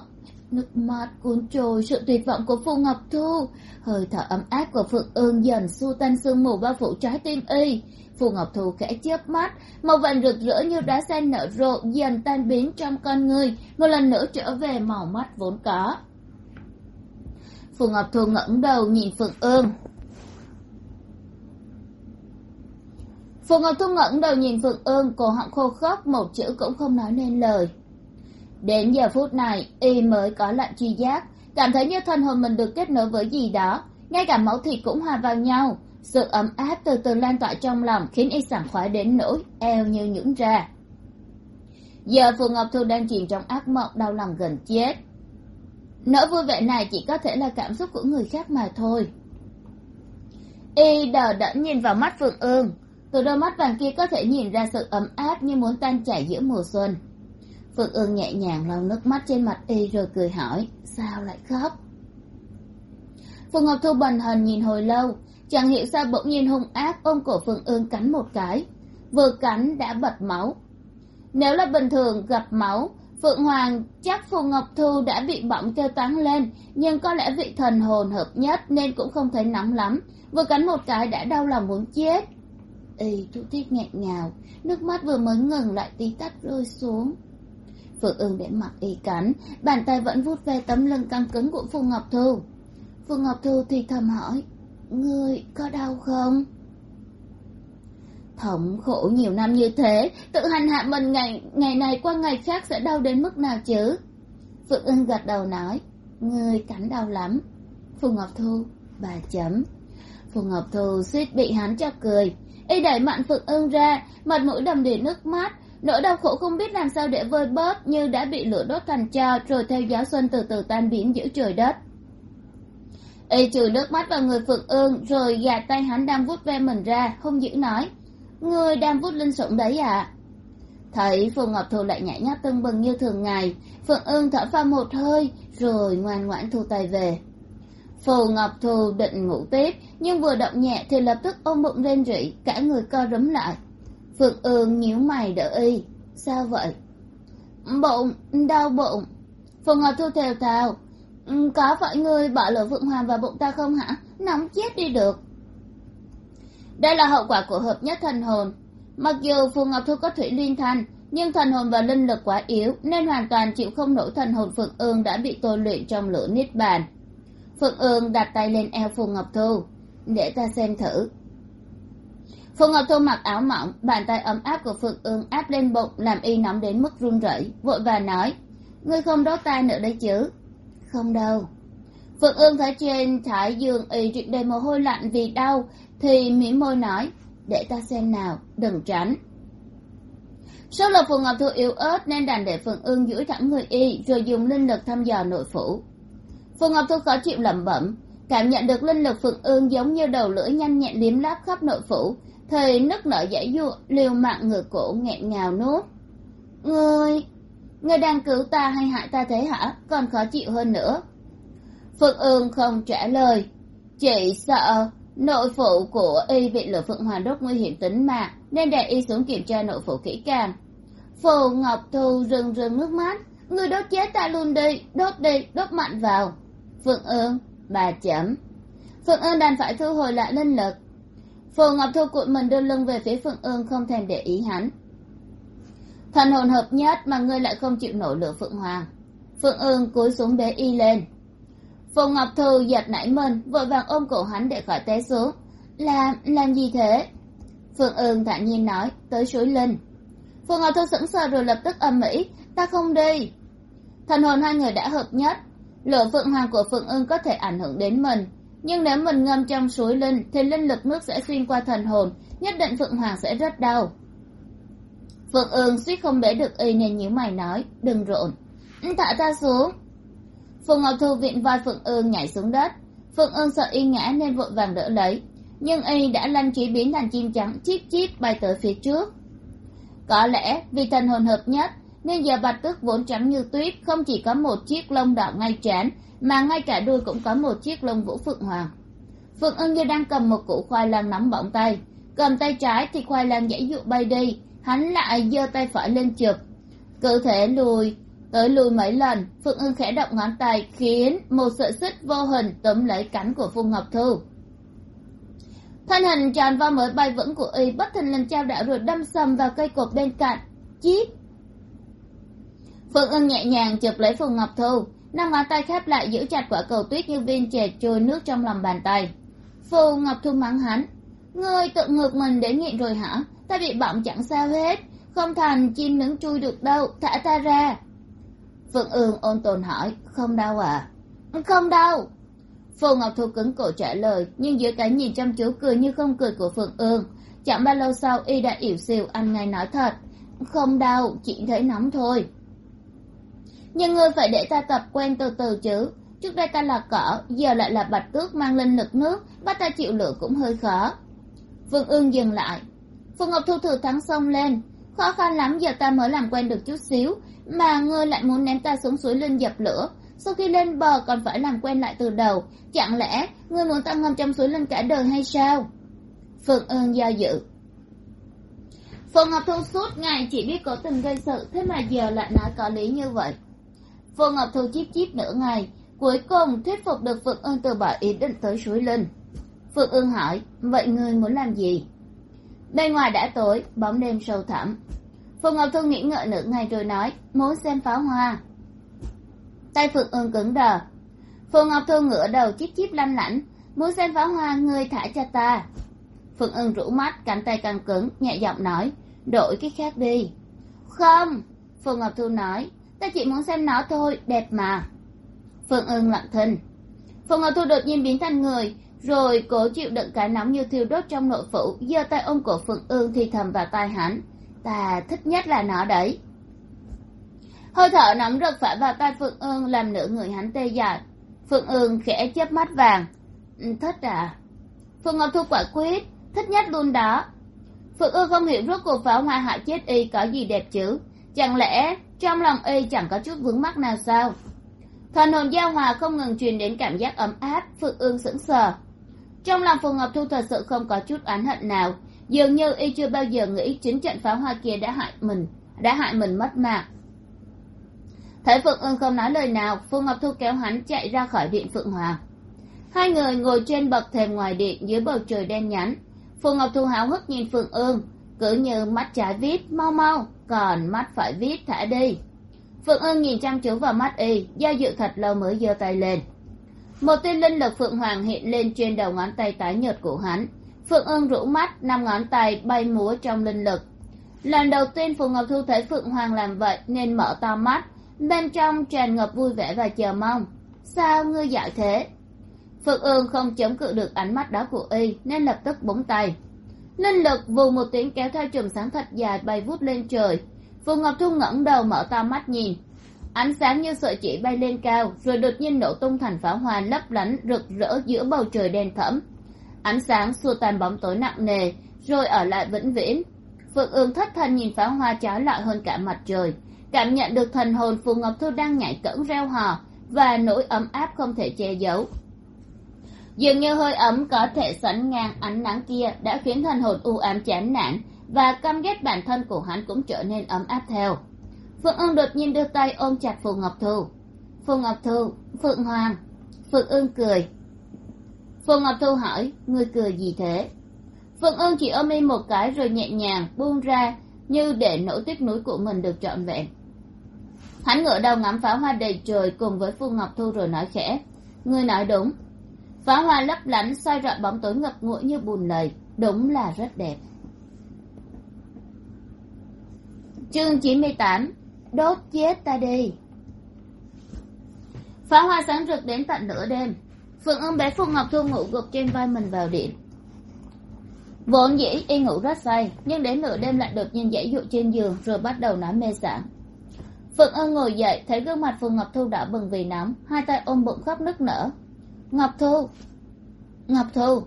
nước mắt cuốn trôi sự tuyệt vọng của phù ngọc thu. Hơi thở ấm áp của phượng ương dần xua tan sương mù bao phủ trái tim y. Phù ngọc thu khẽ chớp mắt màu vàng rực rỡ như đá sen nở rộ dần tan biến trong con người, một lần nữa trở về màu mắt vốn có. Phù ngọc thu ngẩng đầu nhìn phượng ương. Phù ngọc thu ngẩng đầu nhìn phượng ương, cổ họng khô khốc, một chữ cũng không nói nên lời. Đến giờ phút này, y mới có lại tri giác, cảm thấy như thân hồn mình được kết nối với gì đó. Ngay cả máu thịt cũng hòa vào nhau. Sự ấm áp từ từ lan tỏa trong lòng khiến y sảng khoái đến nỗi eo như nhũng ra. Giờ phù ngọc thu đang chìm trong ác mộng, đau lòng gần chết. Nỗi vui vẻ này chỉ có thể là cảm xúc của người khác mà thôi. Y đờ đẫn nhìn vào mắt phượng ương từ đôi mắt vàng kia có thể nhìn ra sự ấm áp như muốn tan chảy giữa mùa xuân. Phượng ương nhẹ nhàng lau nước mắt trên mặt y rồi cười hỏi, sao lại khóc? Phượng ngọc thu bần hần nhìn hồi lâu, chẳng hiểu sao bỗng nhiên hung ác ôm cổ phượng ương cắn một cái. Vừa cắn đã bật máu. Nếu là bình thường gặp máu, phượng hoàng chắc phù ngọc thu đã bị bỏng kêu toáng lên, nhưng có lẽ vị thần hồn hợp nhất nên cũng không thấy nóng lắm. Vừa cắn một cái đã đau lòng muốn chết y chú thích nghẹn ngào. Nước mắt vừa mới ngừng lại tí tắt rơi xuống. Phượng ương để mặc y cắn, bàn tay vẫn vuốt ve tấm lưng căng cứng của phù ngọc thu phù ngọc thu thì thầm hỏi, ngươi có đau không? Thống khổ nhiều năm như thế, tự hành hạ mình ngày ngày này qua ngày khác sẽ đau đến mức nào chứ? Phượng ưng gật đầu nói, ngươi cắn đau lắm. Phù ngọc thu bà chấm. Phù ngọc thu suýt bị hắn cho cười y đẩy mạnh phượng ưng ra, mặt mũi đầm đìa nước mắt. Nỗi đau khổ không biết làm sao để vơi bớt, như đã bị lửa đốt thành tro rồi theo gió xuân từ từ tan biến giữa trời đất. Y chùi nước mắt vào người phượng ương rồi gạt tay hắn đang vuốt ve mình ra không dữ nói, người đang vuốt linh sủng đấy à thấy phù ngọc thu lại nhảy nhót tưng bừng như thường ngày, phượng ương thở pha một hơi, rồi ngoan ngoãn thu tay về phù ngọc thu định ngủ tiếp, nhưng vừa động nhẹ thì lập tức ôm bụng lên rỉ, cả người co rúm lại. Phượng ương nhíu mày đỡ y. Sao vậy? Bụng, đau bụng. Phù ngọc thu thều thào. Ừ, có phải ngươi bỏ lửa phượng hoàng vào bụng ta không hả? Nóng chết đi được. Đây là hậu quả của hợp nhất thần hồn. Mặc dù phù ngọc thu có thủy liên thanh, nhưng thần hồn và linh lực quá yếu, nên hoàn toàn chịu không nổi thần hồn phượng ương đã bị tôi luyện trong lửa niết bàn phượng ương đặt tay lên eo phù ngọc thu, để ta xem thử. Phù ngọc thu mặc áo mỏng, bàn tay ấm áp của phượng ương áp lên bụng, làm y nóng đến mức run rẩy, vội và nói, ngươi không đốt tay nữa đấy chứ? Không đâu. Phượng ương thấy trên thái dương y trịnh đầy mồ hôi lạnh vì đau, thì mỉm môi nói, để ta xem nào, đừng tránh. Số lực phù ngọc thu yếu ớt, nên đành để phượng ương giữ thẳng người y, rồi dùng linh lực thăm dò nội phủ phù ngọc thu khó chịu lẩm bẩm, cảm nhận được linh lực phượng ương giống như đầu lưỡi nhanh nhẹn liếm láp khắp nội phủ, thời nức nở dãy dụa, liều mạng ngửa cổ nghẹn ngào nuốt. Ngươi ngươi đang cứu ta hay hại ta thế hả? Còn khó chịu hơn nữa. Phượng ương không trả lời. Chỉ sợ nội phụ của y bị lửa phượng hoàng đốt nguy hiểm tính mạng, nên để y xuống kiểm tra nội phụ kỹ càng. Phù ngọc thu rừng rừng nước mắt. Người đốt chết ta luôn đi, đốt đi, đốt mạnh vào phượng ương, bà chấm. Phượng ương đành phải thu hồi lại linh lực. Phù ngọc thu cụi mình đưa lưng về phía phượng ương, không thèm để ý hắn. Thần hồn hợp nhất mà ngươi lại không chịu nổi lửa phượng hoàng. Phượng ương cúi xuống bế y lên. Phù ngọc thư giật nảy mình, vội vàng ôm cổ hắn để khỏi té xuống. Làm làm gì thế? Phượng ương thản nhiên nói, tới suối linh. Phù ngọc thư sững sờ rồi lập tức âm ỉ ta không đi. Thần hồn hai người đã hợp nhất lửa phượng hoàng của phượng ương có thể ảnh hưởng đến mình. Nhưng nếu mình ngâm trong suối linh, thì linh lực nước sẽ xuyên qua thần hồn, nhất định phượng hoàng sẽ rất đau. Phượng ương suýt không bể được y nên nhíu mày nói, đừng rộn. Thả ta xuống. Phượng ngọc thu viện vai phượng ương nhảy xuống đất. Phượng ương sợ y ngã nên vội vàng đỡ lấy. Nhưng y đã lăn trí biến thành chim trắng chip chip bay tới phía trước. Có lẽ vì thần hồn hợp nhất nên giờ bạch tước vốn trắng như tuyết, không chỉ có một chiếc lông đỏ ngay trán, mà ngay cả đuôi cũng có một chiếc lông vũ phượng hoàng. Phượng ưng như đang cầm một củ khoai lang nóng bỏng tay. Cầm tay trái thì khoai lang dãy dụ bay đi. Hắn lại giơ tay phải lên chụp. Cơ thể lùi, tới lùi mấy lần, phượng ưng khẽ động ngón tay, khiến một sợi xích vô hình túm lấy cánh của Phùng ngọc thu. Thân hình tròn vo mới bay vững của y bất thình lình trao đảo rồi đâm sầm vào cây cột bên cạnh. Chít! Phượng ưng nhẹ nhàng chụp lấy phù ngọc thu. Năm ngón tay khép lại giữ chặt quả cầu tuyết như viên chè trôi nước trong lòng bàn tay. Phù ngọc thu mắng hắn. Ngươi tự ngược mình đến nghiện rồi hả? Ta bị bỏng chẳng sao hết. Không thành chim nướng chui được đâu. Thả ta ra. Phượng ương ôn tồn hỏi. Không đau à? Không đau. Phù ngọc thu cứng cổ trả lời. Nhưng dưới cái nhìn chăm chú cười như không cười của phượng ương, chẳng bao lâu sau y đã ỉu xìu ăn ngay nói thật. Không đau, chỉ thấy nóng thôi nhưng ngươi phải để ta tập quen từ từ chứ. Trước đây ta là cỏ, giờ lại là bạch tước mang lên lực nước, bắt ta chịu lửa cũng hơi khó. Vương ương dừng lại. Phù ngọc thu thử thắng sông lên. Khó khăn lắm, giờ ta mới làm quen được chút xíu, mà ngươi lại muốn ném ta xuống suối linh dập lửa. Sau khi lên bờ còn phải làm quen lại từ đầu. Chẳng lẽ ngươi muốn ta ngâm trong suối linh cả đời hay sao? Phương ương do dự. Phù ngọc thu suốt ngày chỉ biết cố tình gây sự, thế mà giờ lại nói có lý như vậy. Vâng phù ngọc thu chíp chíp nửa ngày. Cuối cùng, thuyết phục được phượng ương từ bỏ ý định tới suối linh. Phượng ương hỏi, vậy ngươi muốn làm gì? Bên ngoài đã tối, bóng đêm sâu thẳm. Phù ngọc thu nghĩ ngợi nửa ngày rồi nói, muốn xem pháo hoa. Tay phượng ương cứng đờ. Phù ngọc thu ngửa đầu chip chip lanh lảnh, muốn xem pháo hoa, ngươi thả cho ta. Phượng ưng rũ mắt, cánh tay càng cứng, nhẹ giọng nói, đổi cái khác đi. Không phù ngọc thu nói ta chỉ muốn xem nó thôi? Đẹp mà. Phượng ưng lặng thinh. Phùng ngọc thu đột nhiên biến thành người, rồi cố chịu đựng cái nóng như thiêu đốt trong nội phủ, giơ tay ôm cổ phượng ương thì thầm vào tai hắn. Ta thích nhất là nó đấy. Hơi thở nóng rực phải vào tai phượng ương làm nửa người hắn tê dại. Phượng ương khẽ chớp mắt vàng. Ừ, thích à? Phượng ngọc thu quả quyết. Thích nhất luôn đó. Phượng ương không hiểu rốt cuộc pháo hoa hại chết y có gì đẹp chứ? Chẳng lẽ trong lòng y chẳng có chút vướng mắc nào sao? Thần hồn giao hòa không ngừng truyền đến cảm giác ấm áp phượng ương sững sờ. Trong lòng phù ngọc thu thật sự không có chút oán hận nào. Dường như y chưa bao giờ nghĩ chính trận pháo hoa kia đã hại mình, đã hại mình mất mạng. Thấy phượng ương không nói lời nào phù ngọc thu kéo hắn chạy ra khỏi điện phượng hoàng. Hai người ngồi trên bậc thềm ngoài điện dưới bầu trời đen nhánh. Phù ngọc thu háo hức nhìn phượng ương, cứ như mắt trái viết mau mau còn mắt phải viết thả đi. Phượng ương nhìn chăm chú vào mắt y, do dự thật lâu mới giơ tay lên. Một tia linh lực phượng hoàng hiện lên trên đầu ngón tay tái nhợt của hắn. Phượng ương rũ mắt, năm ngón tay bay múa trong linh lực. Lần đầu tiên phù ngọc thu thấy phượng hoàng làm vậy nên mở to mắt, bên trong tràn ngập vui vẻ và chờ mong. Sao ngươi dạy thế? Phượng ương không chống cự được ánh mắt đó của y, nên lập tức búng tay linh lực vù một tiếng kéo theo chùm sáng thật dài bay vút lên trời. Phù ngọc thu ngẩng đầu mở to mắt nhìn. Ánh sáng như sợi chỉ bay lên cao, rồi đột nhiên nổ tung thành pháo hoa lấp lánh rực rỡ giữa bầu trời đen thẫm. Ánh sáng xua tan bóng tối nặng nề, rồi ở lại vĩnh viễn. Phượng ương thất thần nhìn pháo hoa chói lọi hơn cả mặt trời, cảm nhận được thần hồn phù ngọc thu đang nhảy cẫng reo hò và nỗi ấm áp không thể che giấu dường như hơi ấm có thể sánh ngang ánh nắng kia đã khiến thần hồn u ám chán nản, và căm ghét bản thân của hắn cũng trở nên ấm áp theo. Phượng ương đột nhiên đưa tay ôm chặt phù ngọc thu. Phù ngọc thu, phượng hoàng. Phượng ương cười. Phù ngọc thu hỏi người cười gì thế? Phượng ương chỉ ôm y một cái rồi nhẹ nhàng buông ra như để nỗi tiếc núi của mình được trọn vẹn. Hắn ngửa đầu ngắm pháo hoa đầy trời cùng với phù ngọc thu rồi nói khẽ người nói đúng pháo hoa lấp lánh, soi rọi bóng tối ngập ngụa như bùn lầy. Đúng là rất đẹp. Chương chín mươi tám, đốt chết ta đi. Pháo hoa sáng rực đến tận nửa đêm. Phượng ưng bé phùng ngọc thu ngủ gục trên vai mình vào điện. Vốn dĩ y ngủ rất say, nhưng đến nửa đêm lại đột nhiên dãy dụ trên giường, rồi bắt đầu nói mê sảng. Phượng ưng ngồi dậy, thấy gương mặt phùng ngọc thu đỏ bừng vì nóng, hai tay ôm bụng khóc nức nở ngọc thu. Ngọc thu.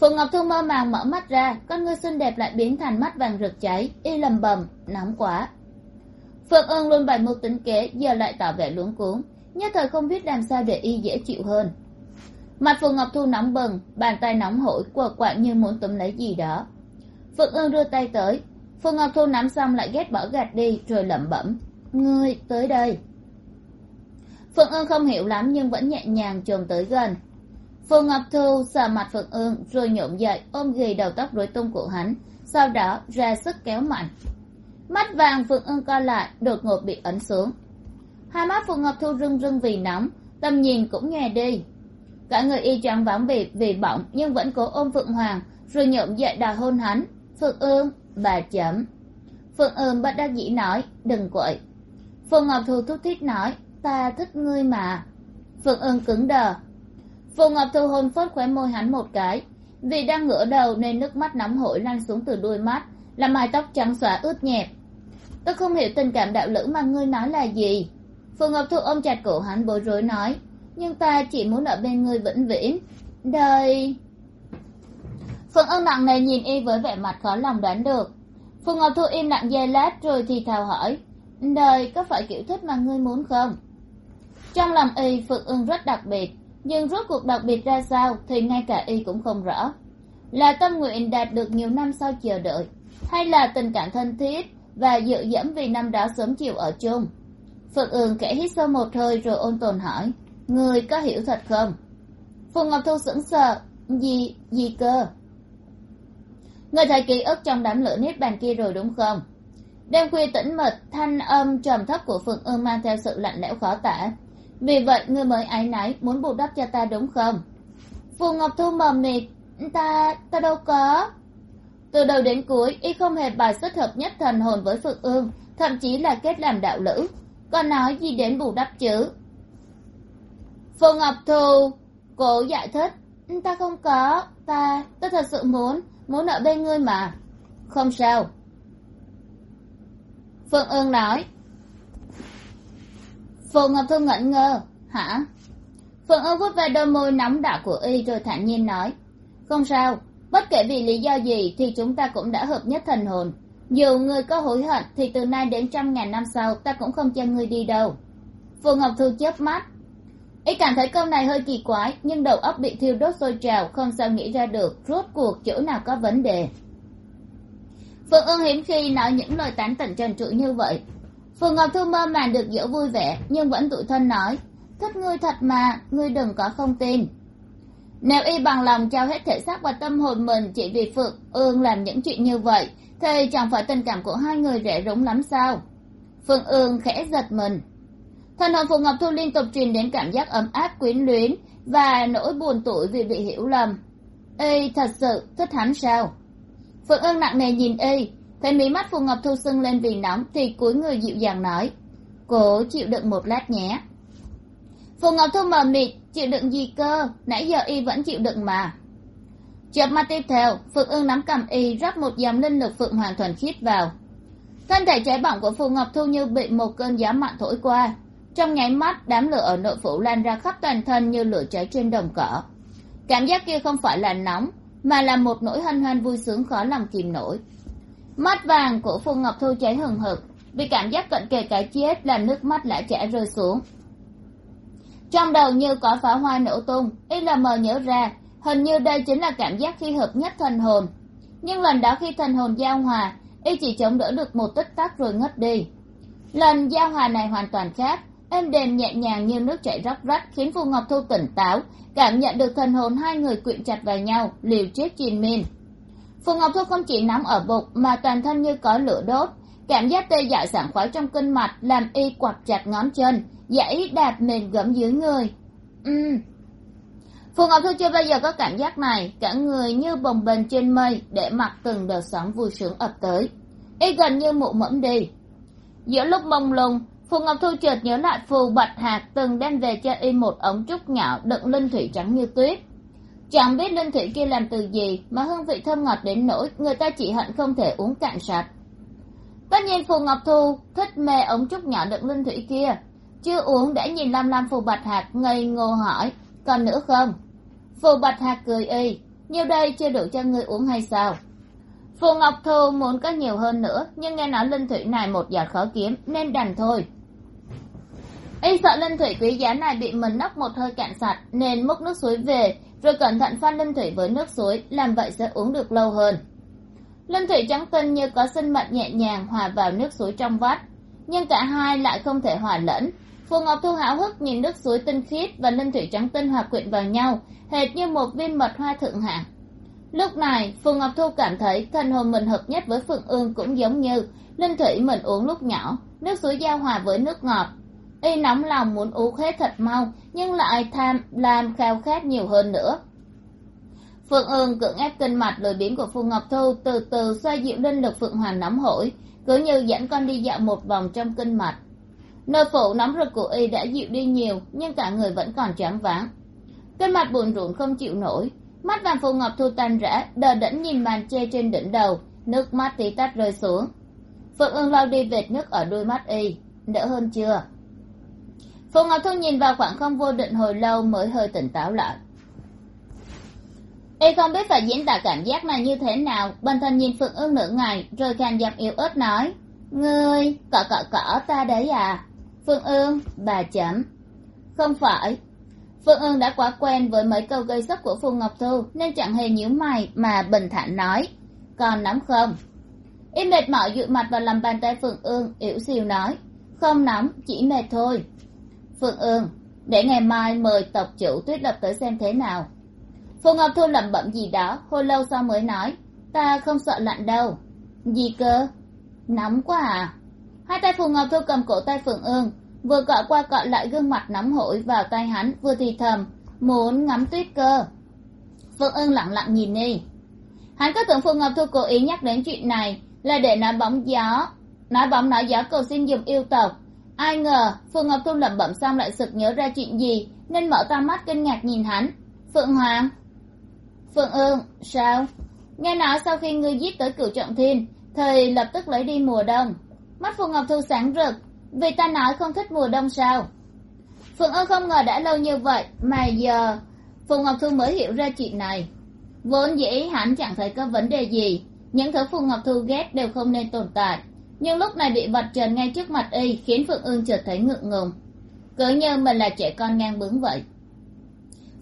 Phượng ngọc thu mơ màng mở mắt ra, con ngươi xinh đẹp lại biến thành mắt vàng rực cháy y lầm bầm, nóng quá. Phượng ương luôn bày mưu tính kế, giờ lại tỏ vẻ luống cuống, nhất thời không biết làm sao để y dễ chịu hơn. Mặt phượng ngọc thu nóng bừng, bàn tay nóng hổi, quờ quạng như muốn túm lấy gì đó. Phượng ương đưa tay tới phượng ngọc thu nắm xong lại ghét bỏ gạt đi, rồi lẩm bẩm, ngươi tới đây phượng ương không hiểu lắm nhưng vẫn nhẹ nhàng chồm tới gần. Phượng ngọc thu sờ mặt phượng ương rồi nhổm dậy, ôm ghì đầu tóc rối tung của hắn, sau đó ra sức kéo mạnh. Mắt vàng phượng ương co lại, đột ngột bị ấn xuống. Hai mắt phượng ngọc thu rưng rưng vì nóng, tầm nhìn cũng nhòe đi. Cả người y choáng váng bịp vì bỏng nhưng vẫn cố ôm phượng hoàng, rồi nhộm dậy đòi hôn hắn. Phượng ương, bà chấm. Phượng ương bất đắc dĩ nói, đừng quậy. Phượng ngọc thu thúc thích nói ta thích ngươi mà. Phượng ưng cứng đờ. Phù ngọc thu hôn phớt khóe môi hắn một cái. Vì đang ngửa đầu nên nước mắt nóng hổi lan xuống từ đuôi mắt, làm mái tóc trắng xóa ướt nhẹp. Tôi không hiểu tình cảm đạo lữ mà ngươi nói là gì. Phù ngọc thu ôm chặt cổ hắn bối rối nói, nhưng ta chỉ muốn ở bên ngươi vĩnh viễn. Đời. Phượng ưng nặng nề nhìn y với vẻ mặt khó lòng đoán được. Phù ngọc thu im lặng giây lát rồi thì thào hỏi, đời có phải kiểu thích mà ngươi muốn không? Trong lòng y phượng ưng rất đặc biệt, nhưng rốt cuộc đặc biệt ra sao thì ngay cả y cũng không rõ. Là tâm nguyện đạt được nhiều năm sau chờ đợi, hay là tình cảm thân thiết và dự dẫm vì năm đó sớm chiều ở chung? Phượng ương kẻ hít sâu một hơi rồi ôn tồn hỏi, người có hiểu thật không? Phùng ngọc thu sững sờ, gì gì cơ? Người thầy ký ức trong đám lửa nếp bàn kia rồi đúng không? Đêm khuya tĩnh mịch, thanh âm trầm thấp của phượng ương mang theo sự lạnh lẽo khó tả vì vậy ngươi mới áy náy muốn bù đắp cho ta đúng không? Phù ngọc thu mờ mịt, ta ta đâu có. Từ đầu đến cuối, y không hề bài xuất hợp nhất thần hồn với phượng ương, thậm chí là kết làm đạo lữ. Còn nói gì đến bù đắp chứ? Phù ngọc thu cố giải thích, ta không có, ta ta thật sự muốn muốn ở bên ngươi mà. Không sao. Phượng ương nói phù ngọc thu ngẩn ngơ. Hả? Phượng ương vuốt ve đôi môi nóng đỏ của y rồi thản nhiên nói. Không sao. Bất kể vì lý do gì thì chúng ta cũng đã hợp nhất thần hồn. Dù người có hối hận thì từ nay đến trăm ngàn năm sau ta cũng không cho ngươi đi đâu. Phù ngọc thu chớp mắt. Y cảm thấy câu này hơi kỳ quái, nhưng đầu óc bị thiêu đốt sôi trào, không sao nghĩ ra được rốt cuộc chỗ nào có vấn đề. Phượng ương hiếm khi nói những lời tán tỉnh trần trụi như vậy phù ngọc thu mơ màng được dỗ vui vẻ, nhưng vẫn tủi thân nói, thích ngươi thật mà, ngươi đừng có không tin. Nếu y bằng lòng trao hết thể xác và tâm hồn mình chỉ vì phượng ương làm những chuyện như vậy, thì chẳng phải tình cảm của hai người rẻ rúng lắm sao? Phượng ương khẽ giật mình. Thần hồn phù ngọc thu liên tục truyền đến cảm giác ấm áp, quyến luyến và nỗi buồn tủi vì bị hiểu lầm. Y thật sự, thích hắn sao? Phượng ương nặng nề nhìn y thấy mí mắt phù ngọc thu sưng lên vì nóng thì cúi người dịu dàng nói. Cố chịu đựng một lát nhé. Phù ngọc thu mờ mịt, chịu đựng gì cơ? Nãy giờ y vẫn chịu đựng mà. Chợp mắt tiếp theo, phượng ương nắm cầm y rắc một dòng linh lực phượng hoàn thuần khiết vào. Thân thể cháy bỏng của phù ngọc thu như bị một cơn gió mạnh thổi qua. Trong nháy mắt, đám lửa ở nội phủ lan ra khắp toàn thân như lửa cháy trên đồng cỏ. Cảm giác kia không phải là nóng, mà là một nỗi hân hoan vui sướng khó lòng kìm nổi mắt vàng của phù ngọc thu cháy hừng hực, vì cảm giác cận kề cái chết làm nước mắt lã chả rơi xuống. Trong đầu như có pháo hoa nổ tung y là mờ nhớ ra, hình như đây chính là cảm giác khi hợp nhất thần hồn. Nhưng lần đó khi thần hồn giao hòa, y chỉ chống đỡ được một tích tắc rồi ngất đi. Lần giao hòa này hoàn toàn khác, êm đềm nhẹ nhàng như nước chảy róc rách khiến phù ngọc thu tỉnh táo, cảm nhận được thần hồn hai người quyện chặt vào nhau, liều chết chìm miên phù ngọc thu không chỉ nắm ở bụng mà toàn thân như có lửa đốt. Cảm giác tê dại sảng khoái trong kinh mạch làm y quặp chặt ngón chân, dãy đạp mềm gẫm dưới người. Ừ. Phù ngọc thu chưa bao giờ có cảm giác này. Cả người như bồng bềnh trên mây để mặc từng đợt sóng vui sướng ập tới. Y gần như mụ mẫm đi. Giữa lúc mông lung, phù ngọc thu chợt nhớ lại phù bạch hạt từng đem về cho y một ống trúc nhỏ đựng linh thủy trắng như tuyết chẳng biết linh thủy kia làm từ gì mà hương vị thơm ngọt đến nỗi người ta chỉ hận không thể uống cạn sạch. Tất nhiên phù ngọc thu thích mê ống trúc nhỏ đựng linh thủy kia. Chưa uống đã nhìn lam lam phù bạch hạt ngây ngô hỏi, còn nữa không? Phù bạch hạt cười y, nhiêu đây chưa đủ cho ngươi uống hay sao? Phù ngọc thu muốn có nhiều hơn nữa, nhưng nghe nói linh thủy này một giọt khó kiếm, nên đành thôi. Y sợ linh thủy quý giá này bị mình nốc một hơi cạn sạch, nên múc nước suối về rồi cẩn thận pha linh thủy với nước suối, làm vậy sẽ uống được lâu hơn. Linh thủy trắng tinh như có sinh mệnh nhẹ nhàng hòa vào nước suối trong vắt, nhưng cả hai lại không thể hòa lẫn. Phù ngọc thu háo hức nhìn nước suối tinh khiết và linh thủy trắng tinh hòa quyện vào nhau, hệt như một viên mật hoa thượng hạng. Lúc này, phù ngọc thu cảm thấy thần hồn mình hợp nhất với phượng ương cũng giống như linh thủy mình uống lúc nhỏ, nước suối giao hòa với nước ngọt y nóng lòng muốn uống hết thật mau, nhưng lại tham lam khao khát nhiều hơn nữa. Phượng ương cưỡng ép kinh mạch lười biếng của phù ngọc thu từ từ xoa dịu linh lực phượng hoàng nóng hổi, cứ như dẫn con đi dạo một vòng trong kinh mạch. Nơi phủ nóng rực của y đã dịu đi nhiều, nhưng cả người vẫn còn choáng váng. Kinh mạch buồn rụn không chịu nổi, mắt vàng phù ngọc thu tan rã, đờ đẫn nhìn màn che trên đỉnh đầu, nước mắt tí tách rơi xuống. Phượng ương lau đi vệt nước ở đuôi mắt y, đỡ hơn chưa? Phù ngọc thu nhìn vào khoảng không vô định hồi lâu mới hơi tỉnh táo lại. Y không biết phải diễn tả cảm giác này như thế nào. Bần thần nhìn phượng ương nửa ngày, rồi càng giọng yếu ớt nói, ngươi, cọ cọ cọ ta đấy à? Phượng ương bà chấm. Không phải. Phượng ương đã quá quen với mấy câu gây sốc của phù ngọc thu, nên chẳng hề nhíu mày mà bình thản nói, còn nóng không? Y mệt mỏi dụi mặt vào lòng bàn tay phượng ương yểu xìu nói, không nóng, chỉ mệt thôi phượng ương, để ngày mai mời tộc chủ tuyết lập tới xem thế nào. Phù ngọc thu lẩm bẩm gì đó, hồi lâu sau mới nói, ta không sợ lạnh đâu. Gì cơ? Nóng quá à. Hai tay phù ngọc thu cầm cổ tay phượng ương, vừa cọ qua cọ lại gương mặt nóng hổi vào tay hắn, vừa thì thầm, muốn ngắm tuyết cơ. Phương Ương lặng lặng nhìn đi. Hắn cứ tưởng phù ngọc thu cố ý nhắc đến chuyện này là để nói bóng gió, nói bóng nói gió cầu xin dùng yêu tộc ai ngờ, Phượng ngọc thu lẩm bẩm xong lại sực nhớ ra chuyện gì, nên mở to mắt kinh ngạc nhìn hắn. Phượng hoàng. Phượng ương, sao? Nghe nói sau khi ngươi giết tới cửu trọng thiên thì lập tức lấy đi mùa đông. Mắt Phượng ngọc thu sáng rực, vì ta nói không thích mùa đông sao? Phượng ương không ngờ đã lâu như vậy, mà giờ Phượng ngọc thu mới hiểu ra chuyện này. Vốn dĩ hắn chẳng thấy có vấn đề gì, những thứ phù ngọc thu ghét đều không nên tồn tại nhưng lúc này bị vạch trần ngay trước mặt y, khiến phượng ương chợt thấy ngượng ngùng. Cứ như mình là trẻ con ngang bướng vậy.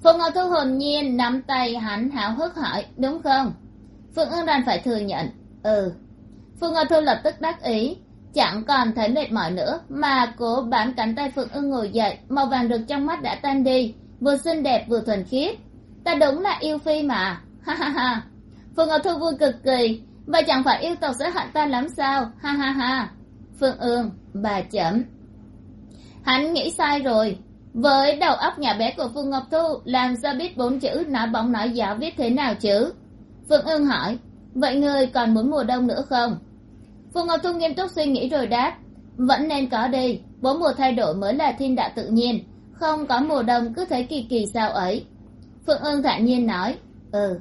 Phượng ngọc thu hồn nhiên nắm tay hắn, háo hức hỏi, đúng không? Phượng ương đành phải thừa nhận ừ. Phượng ngọc thu lập tức đắc ý, chẳng còn thấy mệt mỏi nữa, mà cố bám cánh tay phượng ương ngồi dậy, màu vàng rực trong mắt đã tan đi, vừa xinh đẹp vừa thuần khiết. Ta đúng là yêu phi mà, ha ha ha. Phượng ngọc thu vui cực kỳ vậy chẳng phải yêu tộc sẽ hận ta lắm sao? Ha ha ha. Phương ương, bà chấm hắn nghĩ sai rồi. Với đầu óc nhà bé của phương ngọc thu, làm sao biết bốn chữ nói bóng nói giáo viết thế nào chứ? Phương ương hỏi. Vậy ngươi còn muốn mùa đông nữa không? Phương ngọc thu nghiêm túc suy nghĩ rồi đáp. Vẫn nên có đi. Bốn mùa thay đổi mới là thiên đạo tự nhiên. Không có mùa đông cứ thấy kỳ kỳ sao ấy. Phương ương thản nhiên nói. Ừ.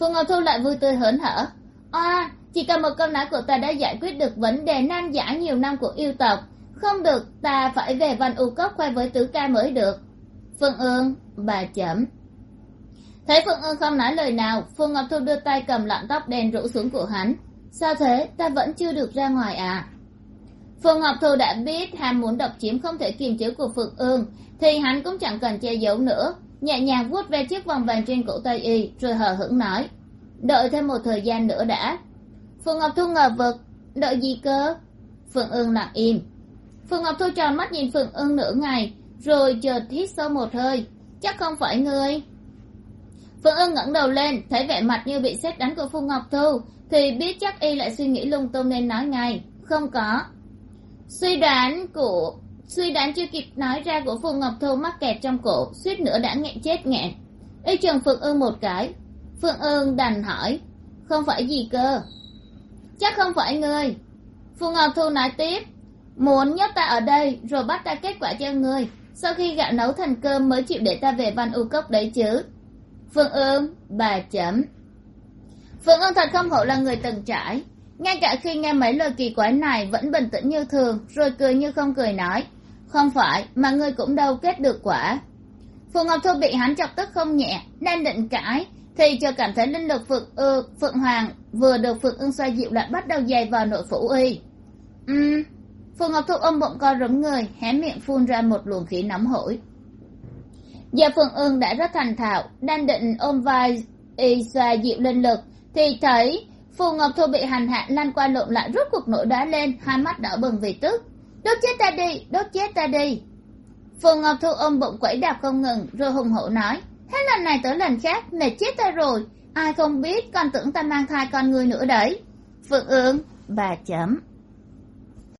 Phương ngọc thu lại vui tươi hớn hở oa chỉ cần một câu nói của ta đã giải quyết được vấn đề nan giải nhiều năm của yêu tộc. Không được, ta phải về văn u cốc khoe với tứ ca mới được. Phương ương, bà chấm. Thấy phương ương không nói lời nào, phương ngọc thu đưa tay cầm lọn tóc đen rũ xuống của hắn. Sao thế? Ta vẫn chưa được ra ngoài à? Phương ngọc thu đã biết ham muốn độc chiếm không thể kiềm chế của phượng ương, thì hắn cũng chẳng cần che giấu nữa. Nhẹ nhàng vuốt ve chiếc vòng vàng trên cổ tay y, rồi hờ hững nói đợi thêm một thời gian nữa đã. Phượng ngọc thu ngờ vực. Đợi gì cơ? Phượng ương lặng im. Phượng ngọc thu tròn mắt nhìn phượng ương nửa ngày, rồi chợt hít sâu một hơi. Chắc không phải ngươi. Phượng ương ngẩng đầu lên, thấy vẻ mặt như bị xét đánh của phượng ngọc thu, thì biết chắc y lại suy nghĩ lung tung nên nói ngay, không có. Suy đoán của, suy đoán chưa kịp nói ra của phượng ngọc thu mắc kẹt trong cổ, suýt nữa đã nghẹn chết nghẹn. Y chừng phượng ương một cái. Phương ương đành hỏi. Không phải gì cơ? Chắc không phải ngươi. Phù ngọc thu nói tiếp. Muốn nhốt ta ở đây rồi bắt ta kết quả cho ngươi. Sau khi gạo nấu thành cơm mới chịu để ta về văn u cốc đấy chứ. Phương ương, bà chấm. Phương ương thật không hổ là người từng trải. Ngay cả khi nghe mấy lời kỳ quái này vẫn bình tĩnh như thường, rồi cười như không cười nói. Không phải, mà ngươi cũng đâu kết được quả. Phù ngọc thu bị hắn chọc tức không nhẹ, nên định cãi thì chờ cảm thấy linh lực phượng ư phượng hoàng vừa được phượng ưng xoa dịu lại bắt đầu dày vào nội phủ y. Um phù ngọc thu ôm bụng co rúm người hé miệng phun ra một luồng khí nóng hổi. Giờ phượng ưng đã rất thành thạo đang định ôm vai y xoa dịu linh lực thì thấy phù ngọc thu bị hành hạ lăn qua lộn lại rút cuộc nổi đá lên hai mắt đỏ bừng vì tức. Đốt chết ta đi đốt chết ta đi. Phù ngọc thu ôm bụng quẩy đạp không ngừng rồi hùng hổ nói hết lần này tới lần khác mệt chết ta rồi. Ai không biết còn tưởng ta mang thai con người nữa đấy. Phượng ương, bà chấm.